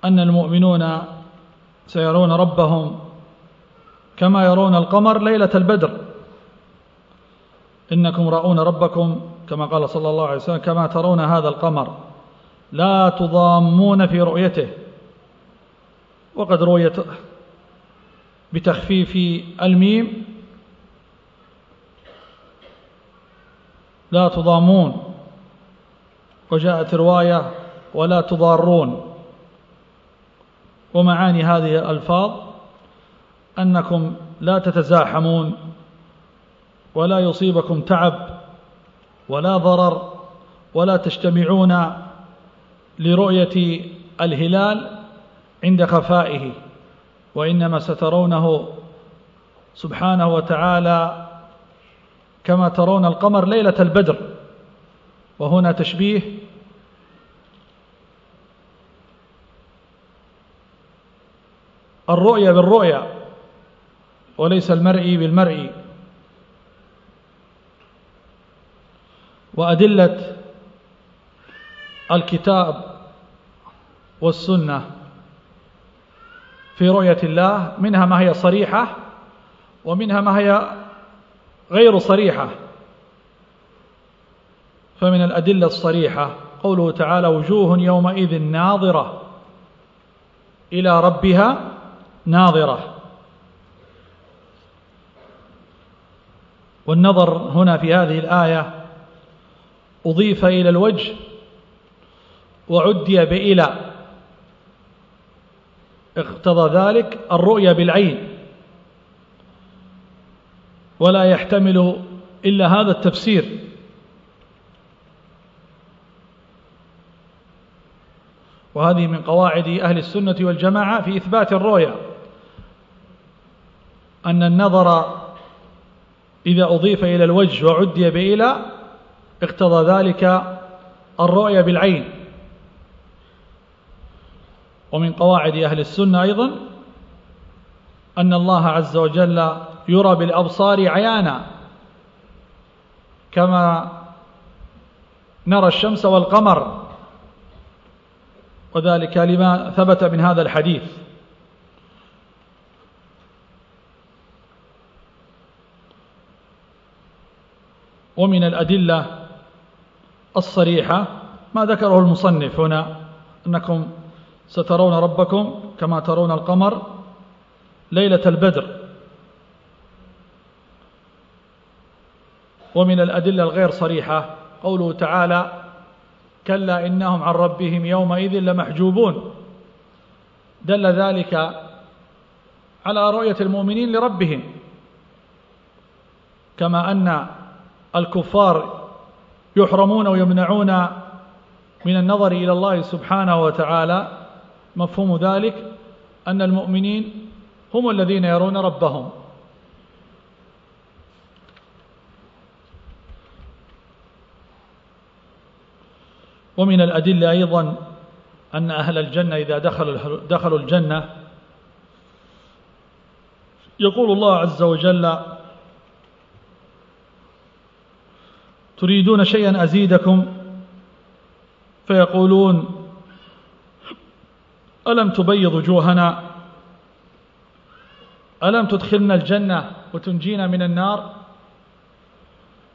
أن المؤمنون سيرون ربهم كما يرون القمر ليلة البدر. إنكم رأون ربكم كما قال صلى الله عليه وسلم كما ترون هذا القمر. لا تضامون في رؤيته. وقد رويت بتخفيف الميم. لا تضامون. وجاءت رواية ولا تضارون. ومعاني هذه الألفاظ أنكم لا تتزاحمون ولا يصيبكم تعب ولا ضرر ولا تجتمعون لرؤية الهلال عند خفائه وإنما سترونه سبحانه وتعالى كما ترون القمر ليلة البدر. وهنا تشبيه الرؤية بالرؤية وليس المرئي بالمرئي وأدلة الكتاب والسنة. في رؤية الله منها ما هي صريحة ومنها ما هي غير صريحة. فمن الأدلة الصريحة قوله تعالى وجوه يومئذ ناظرة إلى ربها ناظرة. والنظر هنا في هذه الآية أضيف إلى الوجه وعدي بإلى. اقتضى ذلك الرؤية بالعين. ولا يحتمل إلا هذا التفسير. وهذه من قواعد أهل السنة والجماعة في إثبات الرؤيا أن النظر إذا أضيف إلى الوجه وعدي بإلى اقتضى ذلك الرؤيا بالعين. ومن قواعد أهل السنة أيضا أن الله عز وجل يرى بالأبصار عيانا كما نرى الشمس والقمر وذلك لما ثبت من هذا الحديث. ومن الأدلة الصريحة ما ذكره المصنف هنا أنكم سترون ربكم كما ترون القمر ليلة البدر. ومن الأدلة الغير صريحة قوله تعالى كلا إنهم عن ربهم يومئذ لمحجوبون. دل ذلك على رؤية المؤمنين لربهم كما أن الكفار يحرمون ويمنعون من النظر إلى الله سبحانه وتعالى. مفهوم ذلك أن المؤمنين هم الذين يرون ربهم. ومن الأدلة أيضا أن أهل الجنة إذا دخلوا دخلوا الجنة يقول الله عز وجل تريدون شيئا أزيدكم فيقولون ألم تبيض وجوهنا؟ ألم تدخلنا الجنة وتنجينا من النار؟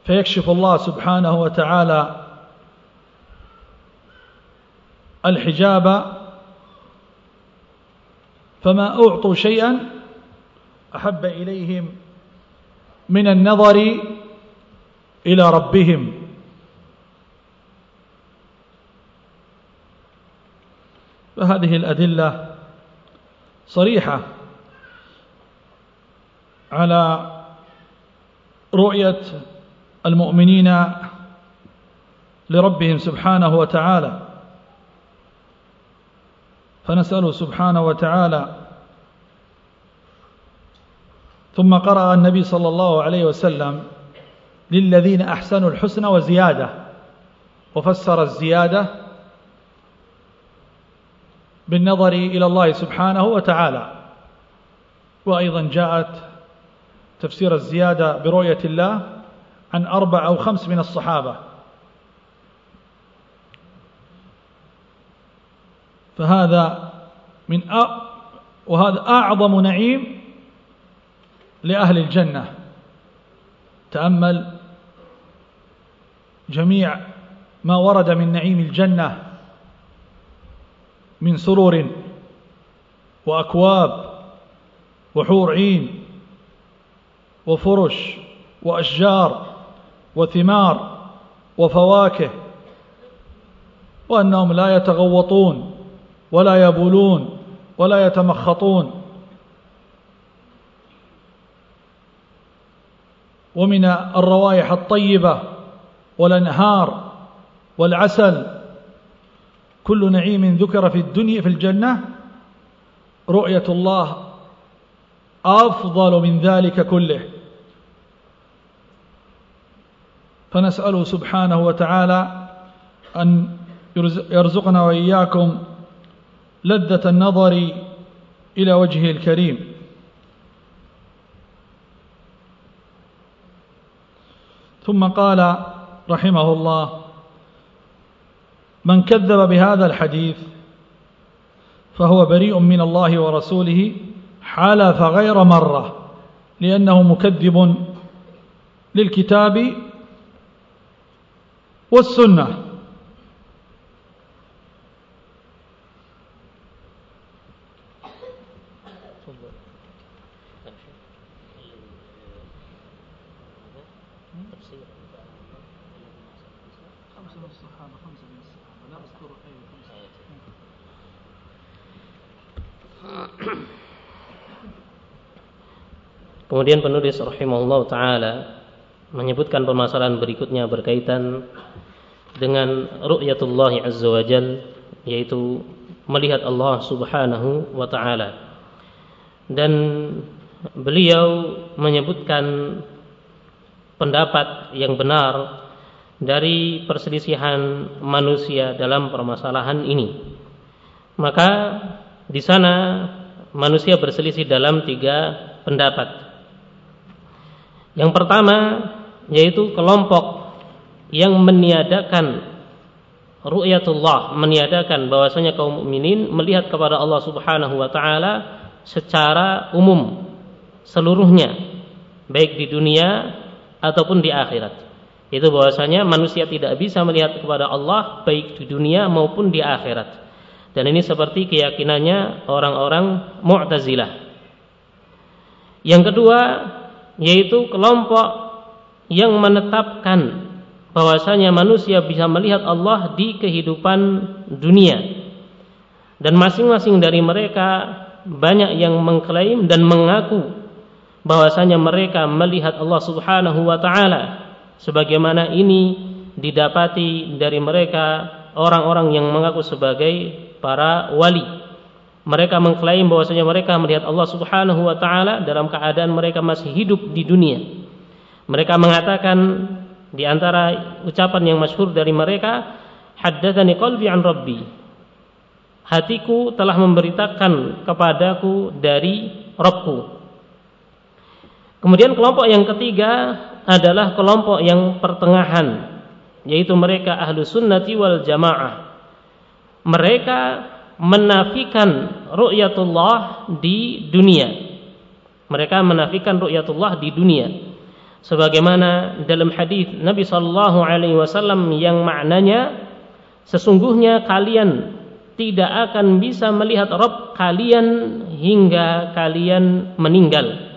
فيكشف الله سبحانه وتعالى الحجاب فما أعطوا شيئا أحب إليهم من النظر إلى ربهم. فهذه الأدلة صريحة على رؤية المؤمنين لربهم سبحانه وتعالى. فنسأله سبحانه وتعالى. ثم قرأ النبي صلى الله عليه وسلم للذين أحسنوا الحسنى وزيادة. وفسر الزيادة بالنظر إلى الله سبحانه وتعالى. وأيضا جاءت تفسير الزيادة برؤية الله عن أربع أو خمس من الصحابة. فهذا من أ... وهذا أعظم نعيم لأهل الجنة. تأمل جميع ما ورد من نعيم الجنة من سرور وأكواب وحور عين وفرش وأشجار وثمار وفواكه وأنهم لا يتغوطون ولا يبولون ولا يتمخطون. ومن الروائح الطيبة والأنهار والعسل كل نعيم ذكر في الدنيا في الجنة رؤية الله أفضل من ذلك كله. فنسأله سبحانه وتعالى أن يرزقنا وإياكم لذة النظر إلى وجهه الكريم. ثم قال رحمه الله من كذب بهذا الحديث فهو بريء من الله ورسوله حلف غير مرة لأنه مكذب للكتاب والسنة. Kemudian penulis rahimahullah taala menyebutkan permasalahan berikutnya berkaitan dengan ru'yatullah azza wajal yaitu melihat Allah Subhanahu wa taala. Dan beliau menyebutkan pendapat yang benar dari perselisihan manusia dalam permasalahan ini. Maka di sana manusia berselisih dalam tiga pendapat. Yang pertama yaitu kelompok yang meniadakan ru'yatullah, meniadakan bahwasanya kaum mukminin melihat kepada Allah Subhanahu wa taala secara umum seluruhnya, baik di dunia ataupun di akhirat. Itu bahwasanya manusia tidak bisa melihat kepada Allah baik di dunia maupun di akhirat. Dan ini seperti keyakinannya orang-orang Mu'tazilah. Yang kedua yaitu kelompok yang menetapkan bahwasanya manusia bisa melihat Allah di kehidupan dunia. Dan masing-masing dari mereka banyak yang mengklaim dan mengaku bahwasanya mereka melihat Allah Subhanahu wa taala sebagaimana ini didapati dari mereka orang-orang yang mengaku sebagai para wali. Mereka mengklaim bahwasanya mereka melihat Allah Subhanahu wa taala dalam keadaan mereka masih hidup di dunia. Mereka mengatakan di antara ucapan yang masyhur dari mereka, haddatsani qalbi an rabbi. Hatiku telah memberitakan kepadaku dari Rabbku. Kemudian kelompok yang ketiga adalah kelompok yang pertengahan, yaitu mereka ahlu sunnati wal jamaah mereka menafikan ru'yatullah di dunia. Mereka menafikan ru'yatullah di dunia. Sebagaimana dalam hadis Nabi sallallahu alaihi wasallam yang maknanya sesungguhnya kalian tidak akan bisa melihat Rabb kalian hingga kalian meninggal.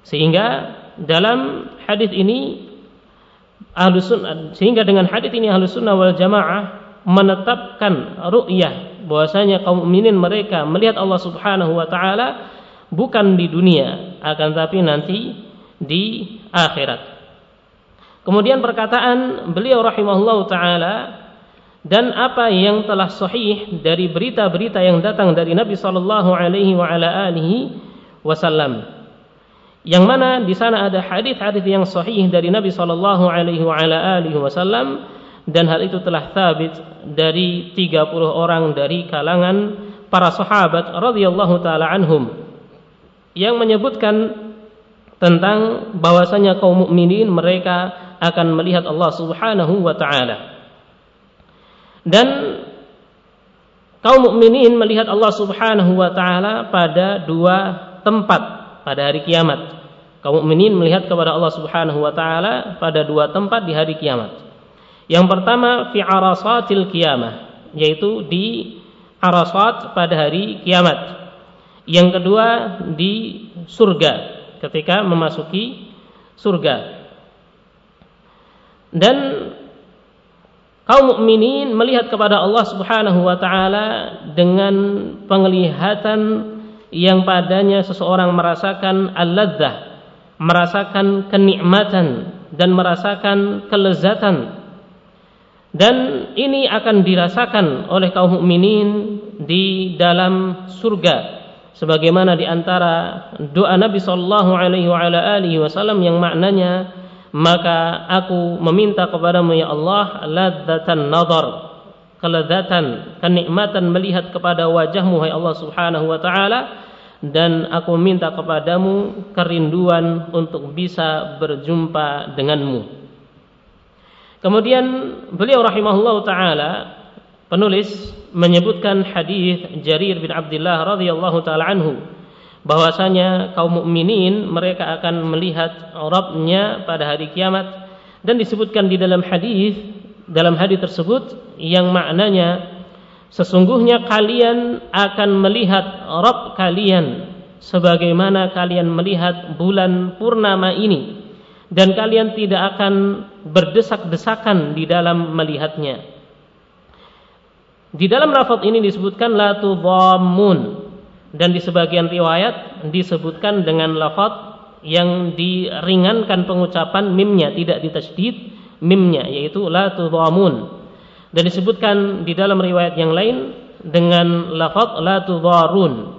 Sehingga dalam hadis ini Ahlus sehingga dengan hadis ini Ahlus Sunnah wal Jamaah menetapkan ru'yah bahwasanya kaum mukminin mereka melihat Allah Subhanahu wa taala bukan di dunia akan tapi nanti di akhirat. Kemudian perkataan beliau rahimahullahu taala dan apa yang telah sahih dari berita-berita yang datang dari Nabi sallallahu alaihi wa ala alihi wasallam. Yang mana di sana ada hadis-hadis yang sahih dari Nabi sallallahu alaihi wa ala alihi wasallam dan hal itu telah sabit dari 30 orang dari kalangan para sahabat radhiyallahu taala anhum yang menyebutkan tentang bahwasanya kaum mukminin mereka akan melihat Allah Subhanahu wa taala. Dan kaum mukminin melihat Allah Subhanahu wa taala pada dua tempat pada hari kiamat. Kaum mukminin melihat kepada Allah Subhanahu wa taala pada dua tempat di hari kiamat. Yang pertama fi arasatil kiamah, yaitu di arasat pada hari kiamat. Yang kedua di surga ketika memasuki surga. Dan kaum mukminin melihat kepada Allah Subhanahu wa taala dengan penglihatan yang padanya seseorang merasakan al-ladzah, merasakan kenikmatan dan merasakan kelezatan dan ini akan dirasakan oleh kaum mukminin di dalam surga. Sebagaimana di antara doa Nabi sallallahu alaihi wasallam yang maknanya maka aku meminta kepadamu ya Allah ladzatan nazar kelezatan kenikmatan melihat kepada wajahmu hai Allah Subhanahu wa taala. Dan aku minta kepadamu kerinduan untuk bisa berjumpa denganmu Kemudian beliau rahimahullah taala penulis menyebutkan hadis Jarir bin Abdullah radhiyallahu taala anhu. Bahwasanya kaum mukminin mereka akan melihat Rabbnya pada hari kiamat. Dan disebutkan di dalam hadis dalam hadis tersebut yang maknanya sesungguhnya kalian akan melihat Rabb kalian sebagaimana kalian melihat bulan purnama ini dan kalian tidak akan berdesak-desakan di dalam melihatnya. Di dalam lafaz ini disebutkan la tudhammun. Dan di sebagian riwayat disebutkan dengan lafaz yang diringankan pengucapan mimnya tidak ditasydid mimnya yaitu la tudhamun dan disebutkan di dalam riwayat yang lain dengan lafaz la tudharun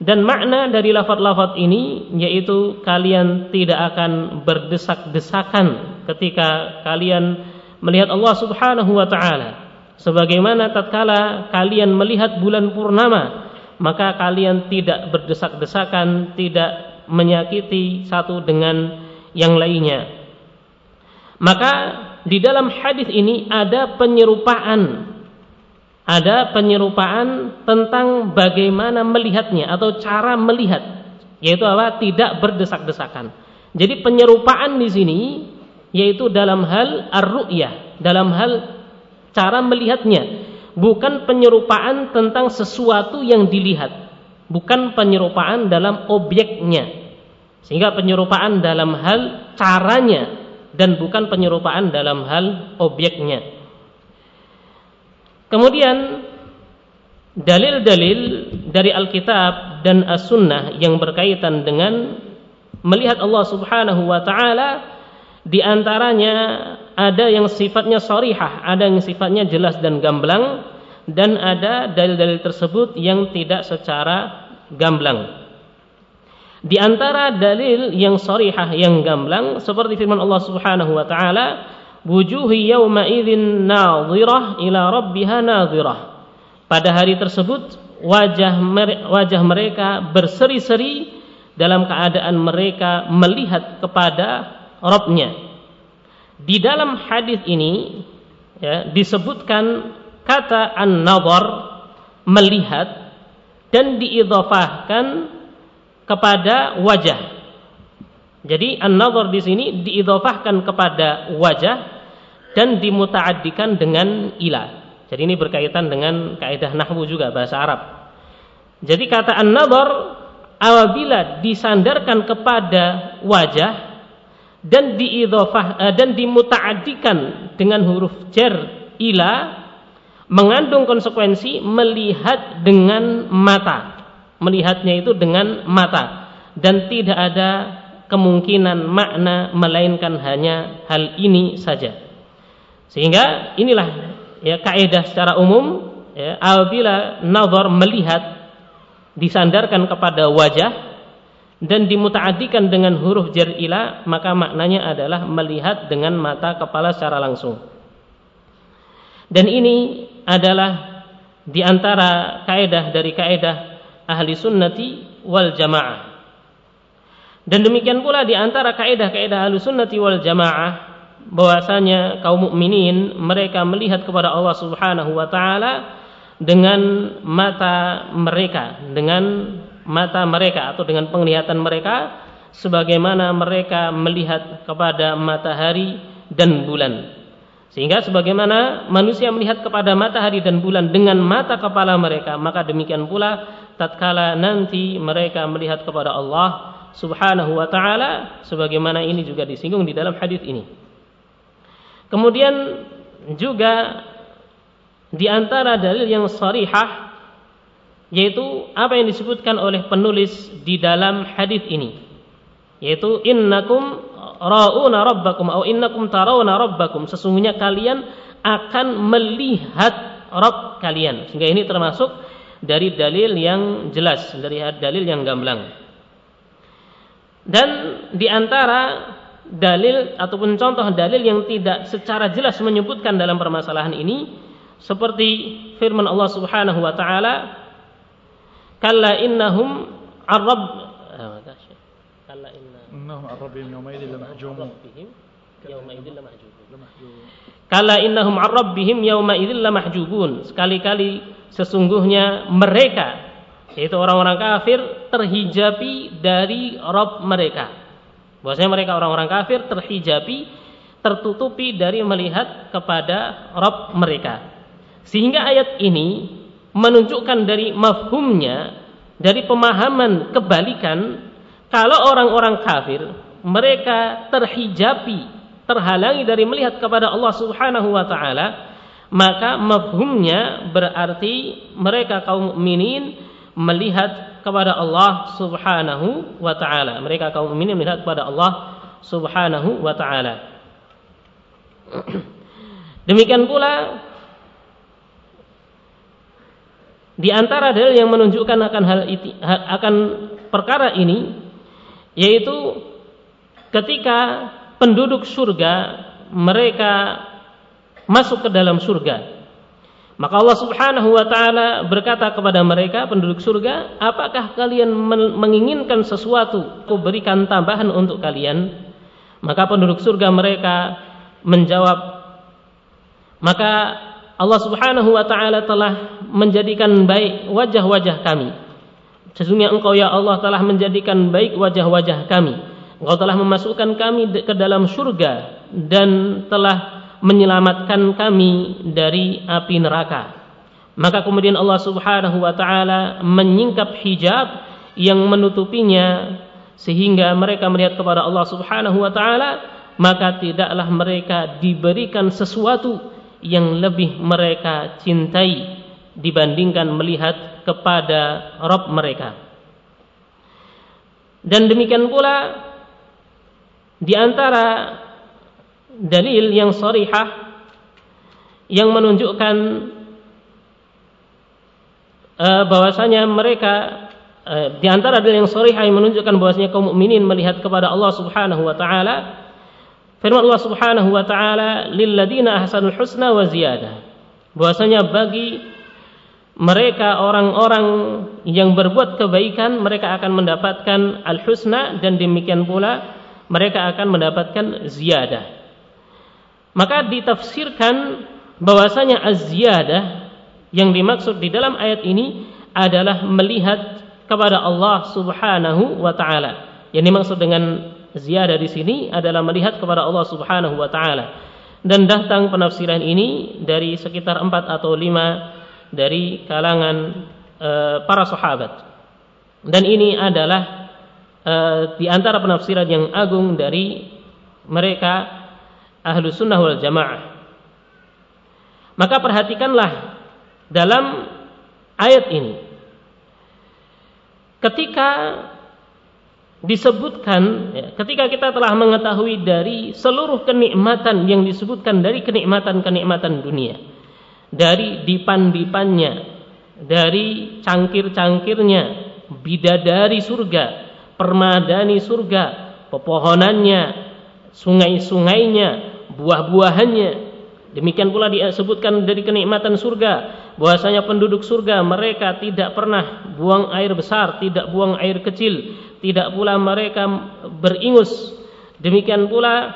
dan makna dari lafaz-lafaz ini yaitu kalian tidak akan berdesak-desakan ketika kalian melihat Allah Subhanahu wa taala sebagaimana tatkala kalian melihat bulan purnama maka kalian tidak berdesak-desakan tidak menyakiti satu dengan yang lainnya. Maka di dalam hadis ini ada penyerupaan ada penyerupaan tentang bagaimana melihatnya atau cara melihat yaitu apa tidak berdesak-desakan. Jadi penyerupaan di sini yaitu dalam hal ar-ru'yah, dalam hal cara melihatnya, bukan penyerupaan tentang sesuatu yang dilihat, bukan penyerupaan dalam objeknya. Sehingga penyerupaan dalam hal caranya dan bukan penyerupaan dalam hal objeknya. Kemudian dalil-dalil dari Alkitab dan As-Sunnah yang berkaitan dengan melihat Allah Subhanahu wa taala di antaranya ada yang sifatnya sorihah, ada yang sifatnya jelas dan gamblang, dan ada dalil-dalil tersebut yang tidak secara gamblang. Di antara dalil yang sarihah yang gamblang seperti firman Allah Subhanahu wa taala, "Wujuhi yawma idzin nadhirah ila rabbiha nadhirah." Pada hari tersebut wajah wajah mereka berseri-seri dalam keadaan mereka melihat kepada Rabbnya. Di dalam hadis ini ya, disebutkan kata an-nadhar melihat dan diidhafahkan kepada wajah. Jadi an-nazar di sini diidhafahkan kepada wajah dan dimutaaddikan dengan ila. Jadi ini berkaitan dengan kaidah nahwu juga bahasa Arab. Jadi kata an-nazar apabila disandarkan kepada wajah dan diidhafah eh, dan dimutaaddikan dengan huruf jar ila mengandung konsekuensi melihat dengan mata melihatnya itu dengan mata dan tidak ada kemungkinan makna melainkan hanya hal ini saja. Sehingga inilah ya kaidah secara umum ya apabila nazar melihat disandarkan kepada wajah dan dimutaadikan dengan huruf jar ila maka maknanya adalah melihat dengan mata kepala secara langsung. Dan ini adalah di antara kaidah dari kaidah ahli sunnati wal jamaah. Dan demikian pula di antara kaidah-kaidah ahli sunnati wal jamaah bahwasanya kaum mukminin mereka melihat kepada Allah Subhanahu wa taala dengan mata mereka, dengan mata mereka atau dengan penglihatan mereka sebagaimana mereka melihat kepada matahari dan bulan. Sehingga sebagaimana manusia melihat kepada matahari dan bulan dengan mata kepala mereka, maka demikian pula tatkala nanti mereka melihat kepada Allah Subhanahu wa taala sebagaimana ini juga disinggung di dalam hadis ini. Kemudian juga di antara dalil yang sarihah yaitu apa yang disebutkan oleh penulis di dalam hadis ini yaitu innakum rauna rabbakum atau innakum tarawna rabbakum. Sesungguhnya kalian akan melihat Rabb kalian. Sehingga ini termasuk dari dalil yang jelas dari dalil yang gamblang dan di antara dalil ataupun contoh dalil yang tidak secara jelas menyebutkan dalam permasalahan ini seperti firman Allah Subhanahu wa taala kalla innahum arab kalla innahum arrabihim yawmaidin lamahjumun kala innahum lamahjubun. Sekali-kali sesungguhnya mereka yaitu orang-orang kafir terhijabi dari Rabb mereka. Bahwasanya mereka orang-orang kafir terhijabi tertutupi dari melihat kepada Rabb mereka. Sehingga ayat ini menunjukkan dari mafhumnya dari pemahaman kebalikan kalau orang-orang kafir mereka terhijabi, terhalangi dari melihat kepada Allah Subhanahu wa taala, maka mafhumnya berarti mereka kaum mukminin melihat kepada Allah Subhanahu wa taala. Mereka kaum mukminin melihat kepada Allah Subhanahu wa taala. *clears throat* Demikian pula di antara dalil yang menunjukkan akan hal itu, akan perkara ini yaitu ketika penduduk surga mereka masuk ke dalam surga maka Allah Subhanahu wa taala berkata kepada mereka penduduk surga apakah kalian menginginkan sesuatu ku berikan tambahan untuk kalian maka penduduk surga mereka menjawab maka Allah Subhanahu wa taala telah menjadikan baik wajah-wajah kami. Sesungguhnya Engkau ya Allah telah menjadikan baik wajah-wajah kami. Engkau telah memasukkan kami ke dalam surga dan telah menyelamatkan kami dari api neraka. Maka kemudian Allah Subhanahu wa taala menyingkap hijab yang menutupinya sehingga mereka melihat kepada Allah Subhanahu wa taala maka tidaklah mereka diberikan sesuatu yang lebih mereka cintai dibandingkan melihat kepada Rob mereka. Dan demikian pula di antara dalil yang sorihah yang menunjukkan uh, bahwasanya mereka uh, di antara dalil yang sorihah yang menunjukkan bahwasanya kaum mukminin melihat kepada Allah Subhanahu wa taala Firman Allah Subhanahu wa taala, "Lilladzina ahsanul husna wa ziyadah." Bahwasanya bagi mereka orang-orang yang berbuat kebaikan, mereka akan mendapatkan al-husna dan demikian pula mereka akan mendapatkan ziyadah. Maka ditafsirkan bahwasanya az-ziyadah yang dimaksud di dalam ayat ini adalah melihat kepada Allah Subhanahu wa taala. Yang dimaksud dengan ziyadah di sini adalah melihat kepada Allah Subhanahu wa taala. Dan datang penafsiran ini dari sekitar empat atau lima dari kalangan e, para sahabat. Dan ini adalah e, di antara penafsiran yang agung dari mereka ahlu sunnah wal jamaah. Maka perhatikanlah dalam ayat ini. Ketika disebutkan ya, ketika kita telah mengetahui dari seluruh kenikmatan yang disebutkan dari kenikmatan-kenikmatan dunia dari dipan-dipannya dari cangkir-cangkirnya bidadari surga permadani surga pepohonannya sungai-sungainya buah-buahannya. Demikian pula disebutkan dari kenikmatan surga. Bahwasanya penduduk surga mereka tidak pernah buang air besar tidak buang air kecil tidak pula mereka beringus. Demikian pula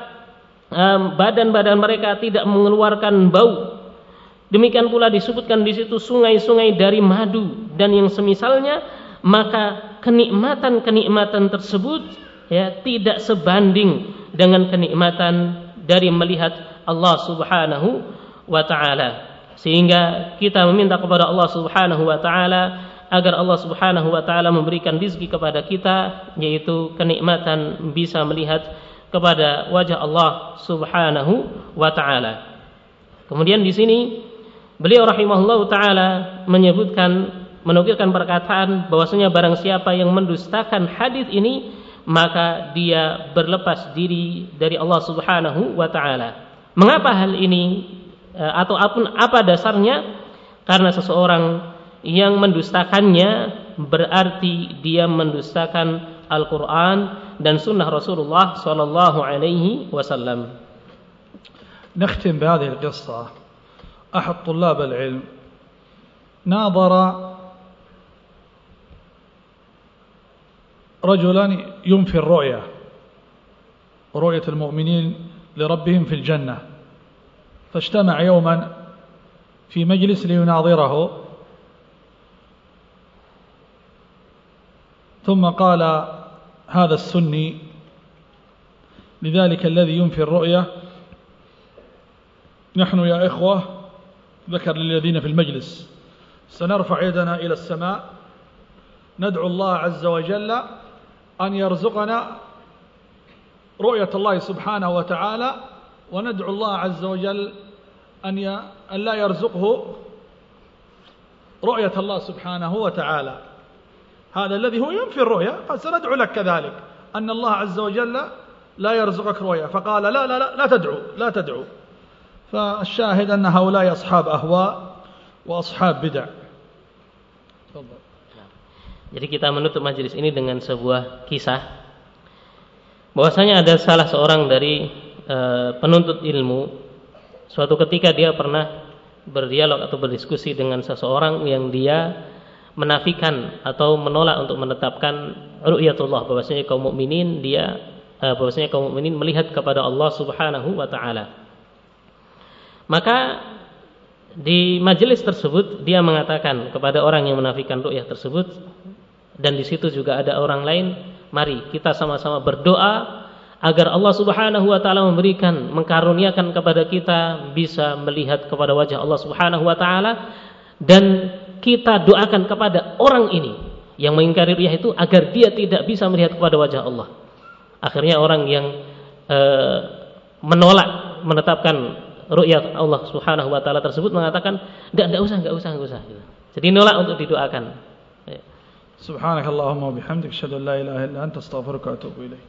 badan-badan mereka tidak mengeluarkan bau. Demikian pula disebutkan di situ sungai-sungai dari madu. Dan yang semisalnya maka kenikmatan-kenikmatan tersebut ya tidak sebanding dengan kenikmatan dari melihat Allah Subhanahu wa taala sehingga kita meminta kepada Allah Subhanahu wa taala agar Allah Subhanahu wa taala memberikan rezeki kepada kita yaitu kenikmatan bisa melihat kepada wajah Allah Subhanahu wa taala. Kemudian di sini beliau rahimahullah taala menyebutkan menukilkan perkataan bahwasanya barang siapa yang mendustakan hadis ini maka dia berlepas diri dari Allah Subhanahu wa taala. Mengapa hal ini eh, atau apa dasarnya? Karena seseorang yang mendustakannya berarti dia mendustakan Al-Quran dan Sunnah Rasulullah Sallallahu Alaihi Wasallam. نختم بهذه القصة أحد طلاب العلم ناظر رجلا ينفي الرؤية رؤية المؤمنين لربهم في الجنة. فاجتمع يوما في مجلس ليناظره. ثم قال هذا السني لذلك الذي ينفي الرؤية نحن يا إخوة ذكر للذين في المجلس سنرفع يدنا إلى السماء. ندعو الله عز وجل أن يرزقنا رؤية الله سبحانه وتعالى وندعو الله عز وجل أن أن لا يرزقه رؤية الله سبحانه وتعالى. هذا الذي هو ينفي الرؤيا قد سندعو لك كذلك أن الله عز وجل لا يرزقك رؤيا فقال لا لا لا لا تدعو لا تدعو. فالشاهد أن هؤلاء أصحاب أهواء وأصحاب بدع. Jadi kita menutup majelis ini dengan sebuah kisah bahwasanya ada salah seorang dari e, penuntut ilmu suatu ketika dia pernah berdialog atau berdiskusi dengan seseorang yang dia menafikan atau menolak untuk menetapkan ru'yatullah bahwasanya kaum mukminin dia eh, bahwasanya kaum mukminin melihat kepada Allah Subhanahu wa taala. Maka di majelis tersebut dia mengatakan kepada orang yang menafikan ru'yah tersebut dan di situ juga ada orang lain, mari kita sama-sama berdoa agar Allah Subhanahu wa taala memberikan mengkaruniakan kepada kita bisa melihat kepada wajah Allah Subhanahu wa taala dan kita doakan kepada orang ini yang mengingkari riyah itu agar dia tidak bisa melihat kepada wajah Allah. Akhirnya orang yang e, menolak menetapkan ru'yat Allah Subhanahu wa taala tersebut mengatakan, "Enggak, enggak usah, enggak usah, enggak usah." Jadi nolak untuk didoakan. subxaanaka allahuma wabixamdik ashhadu an laa ilaaha illa anta astaqfiruka waatuubu ilayk.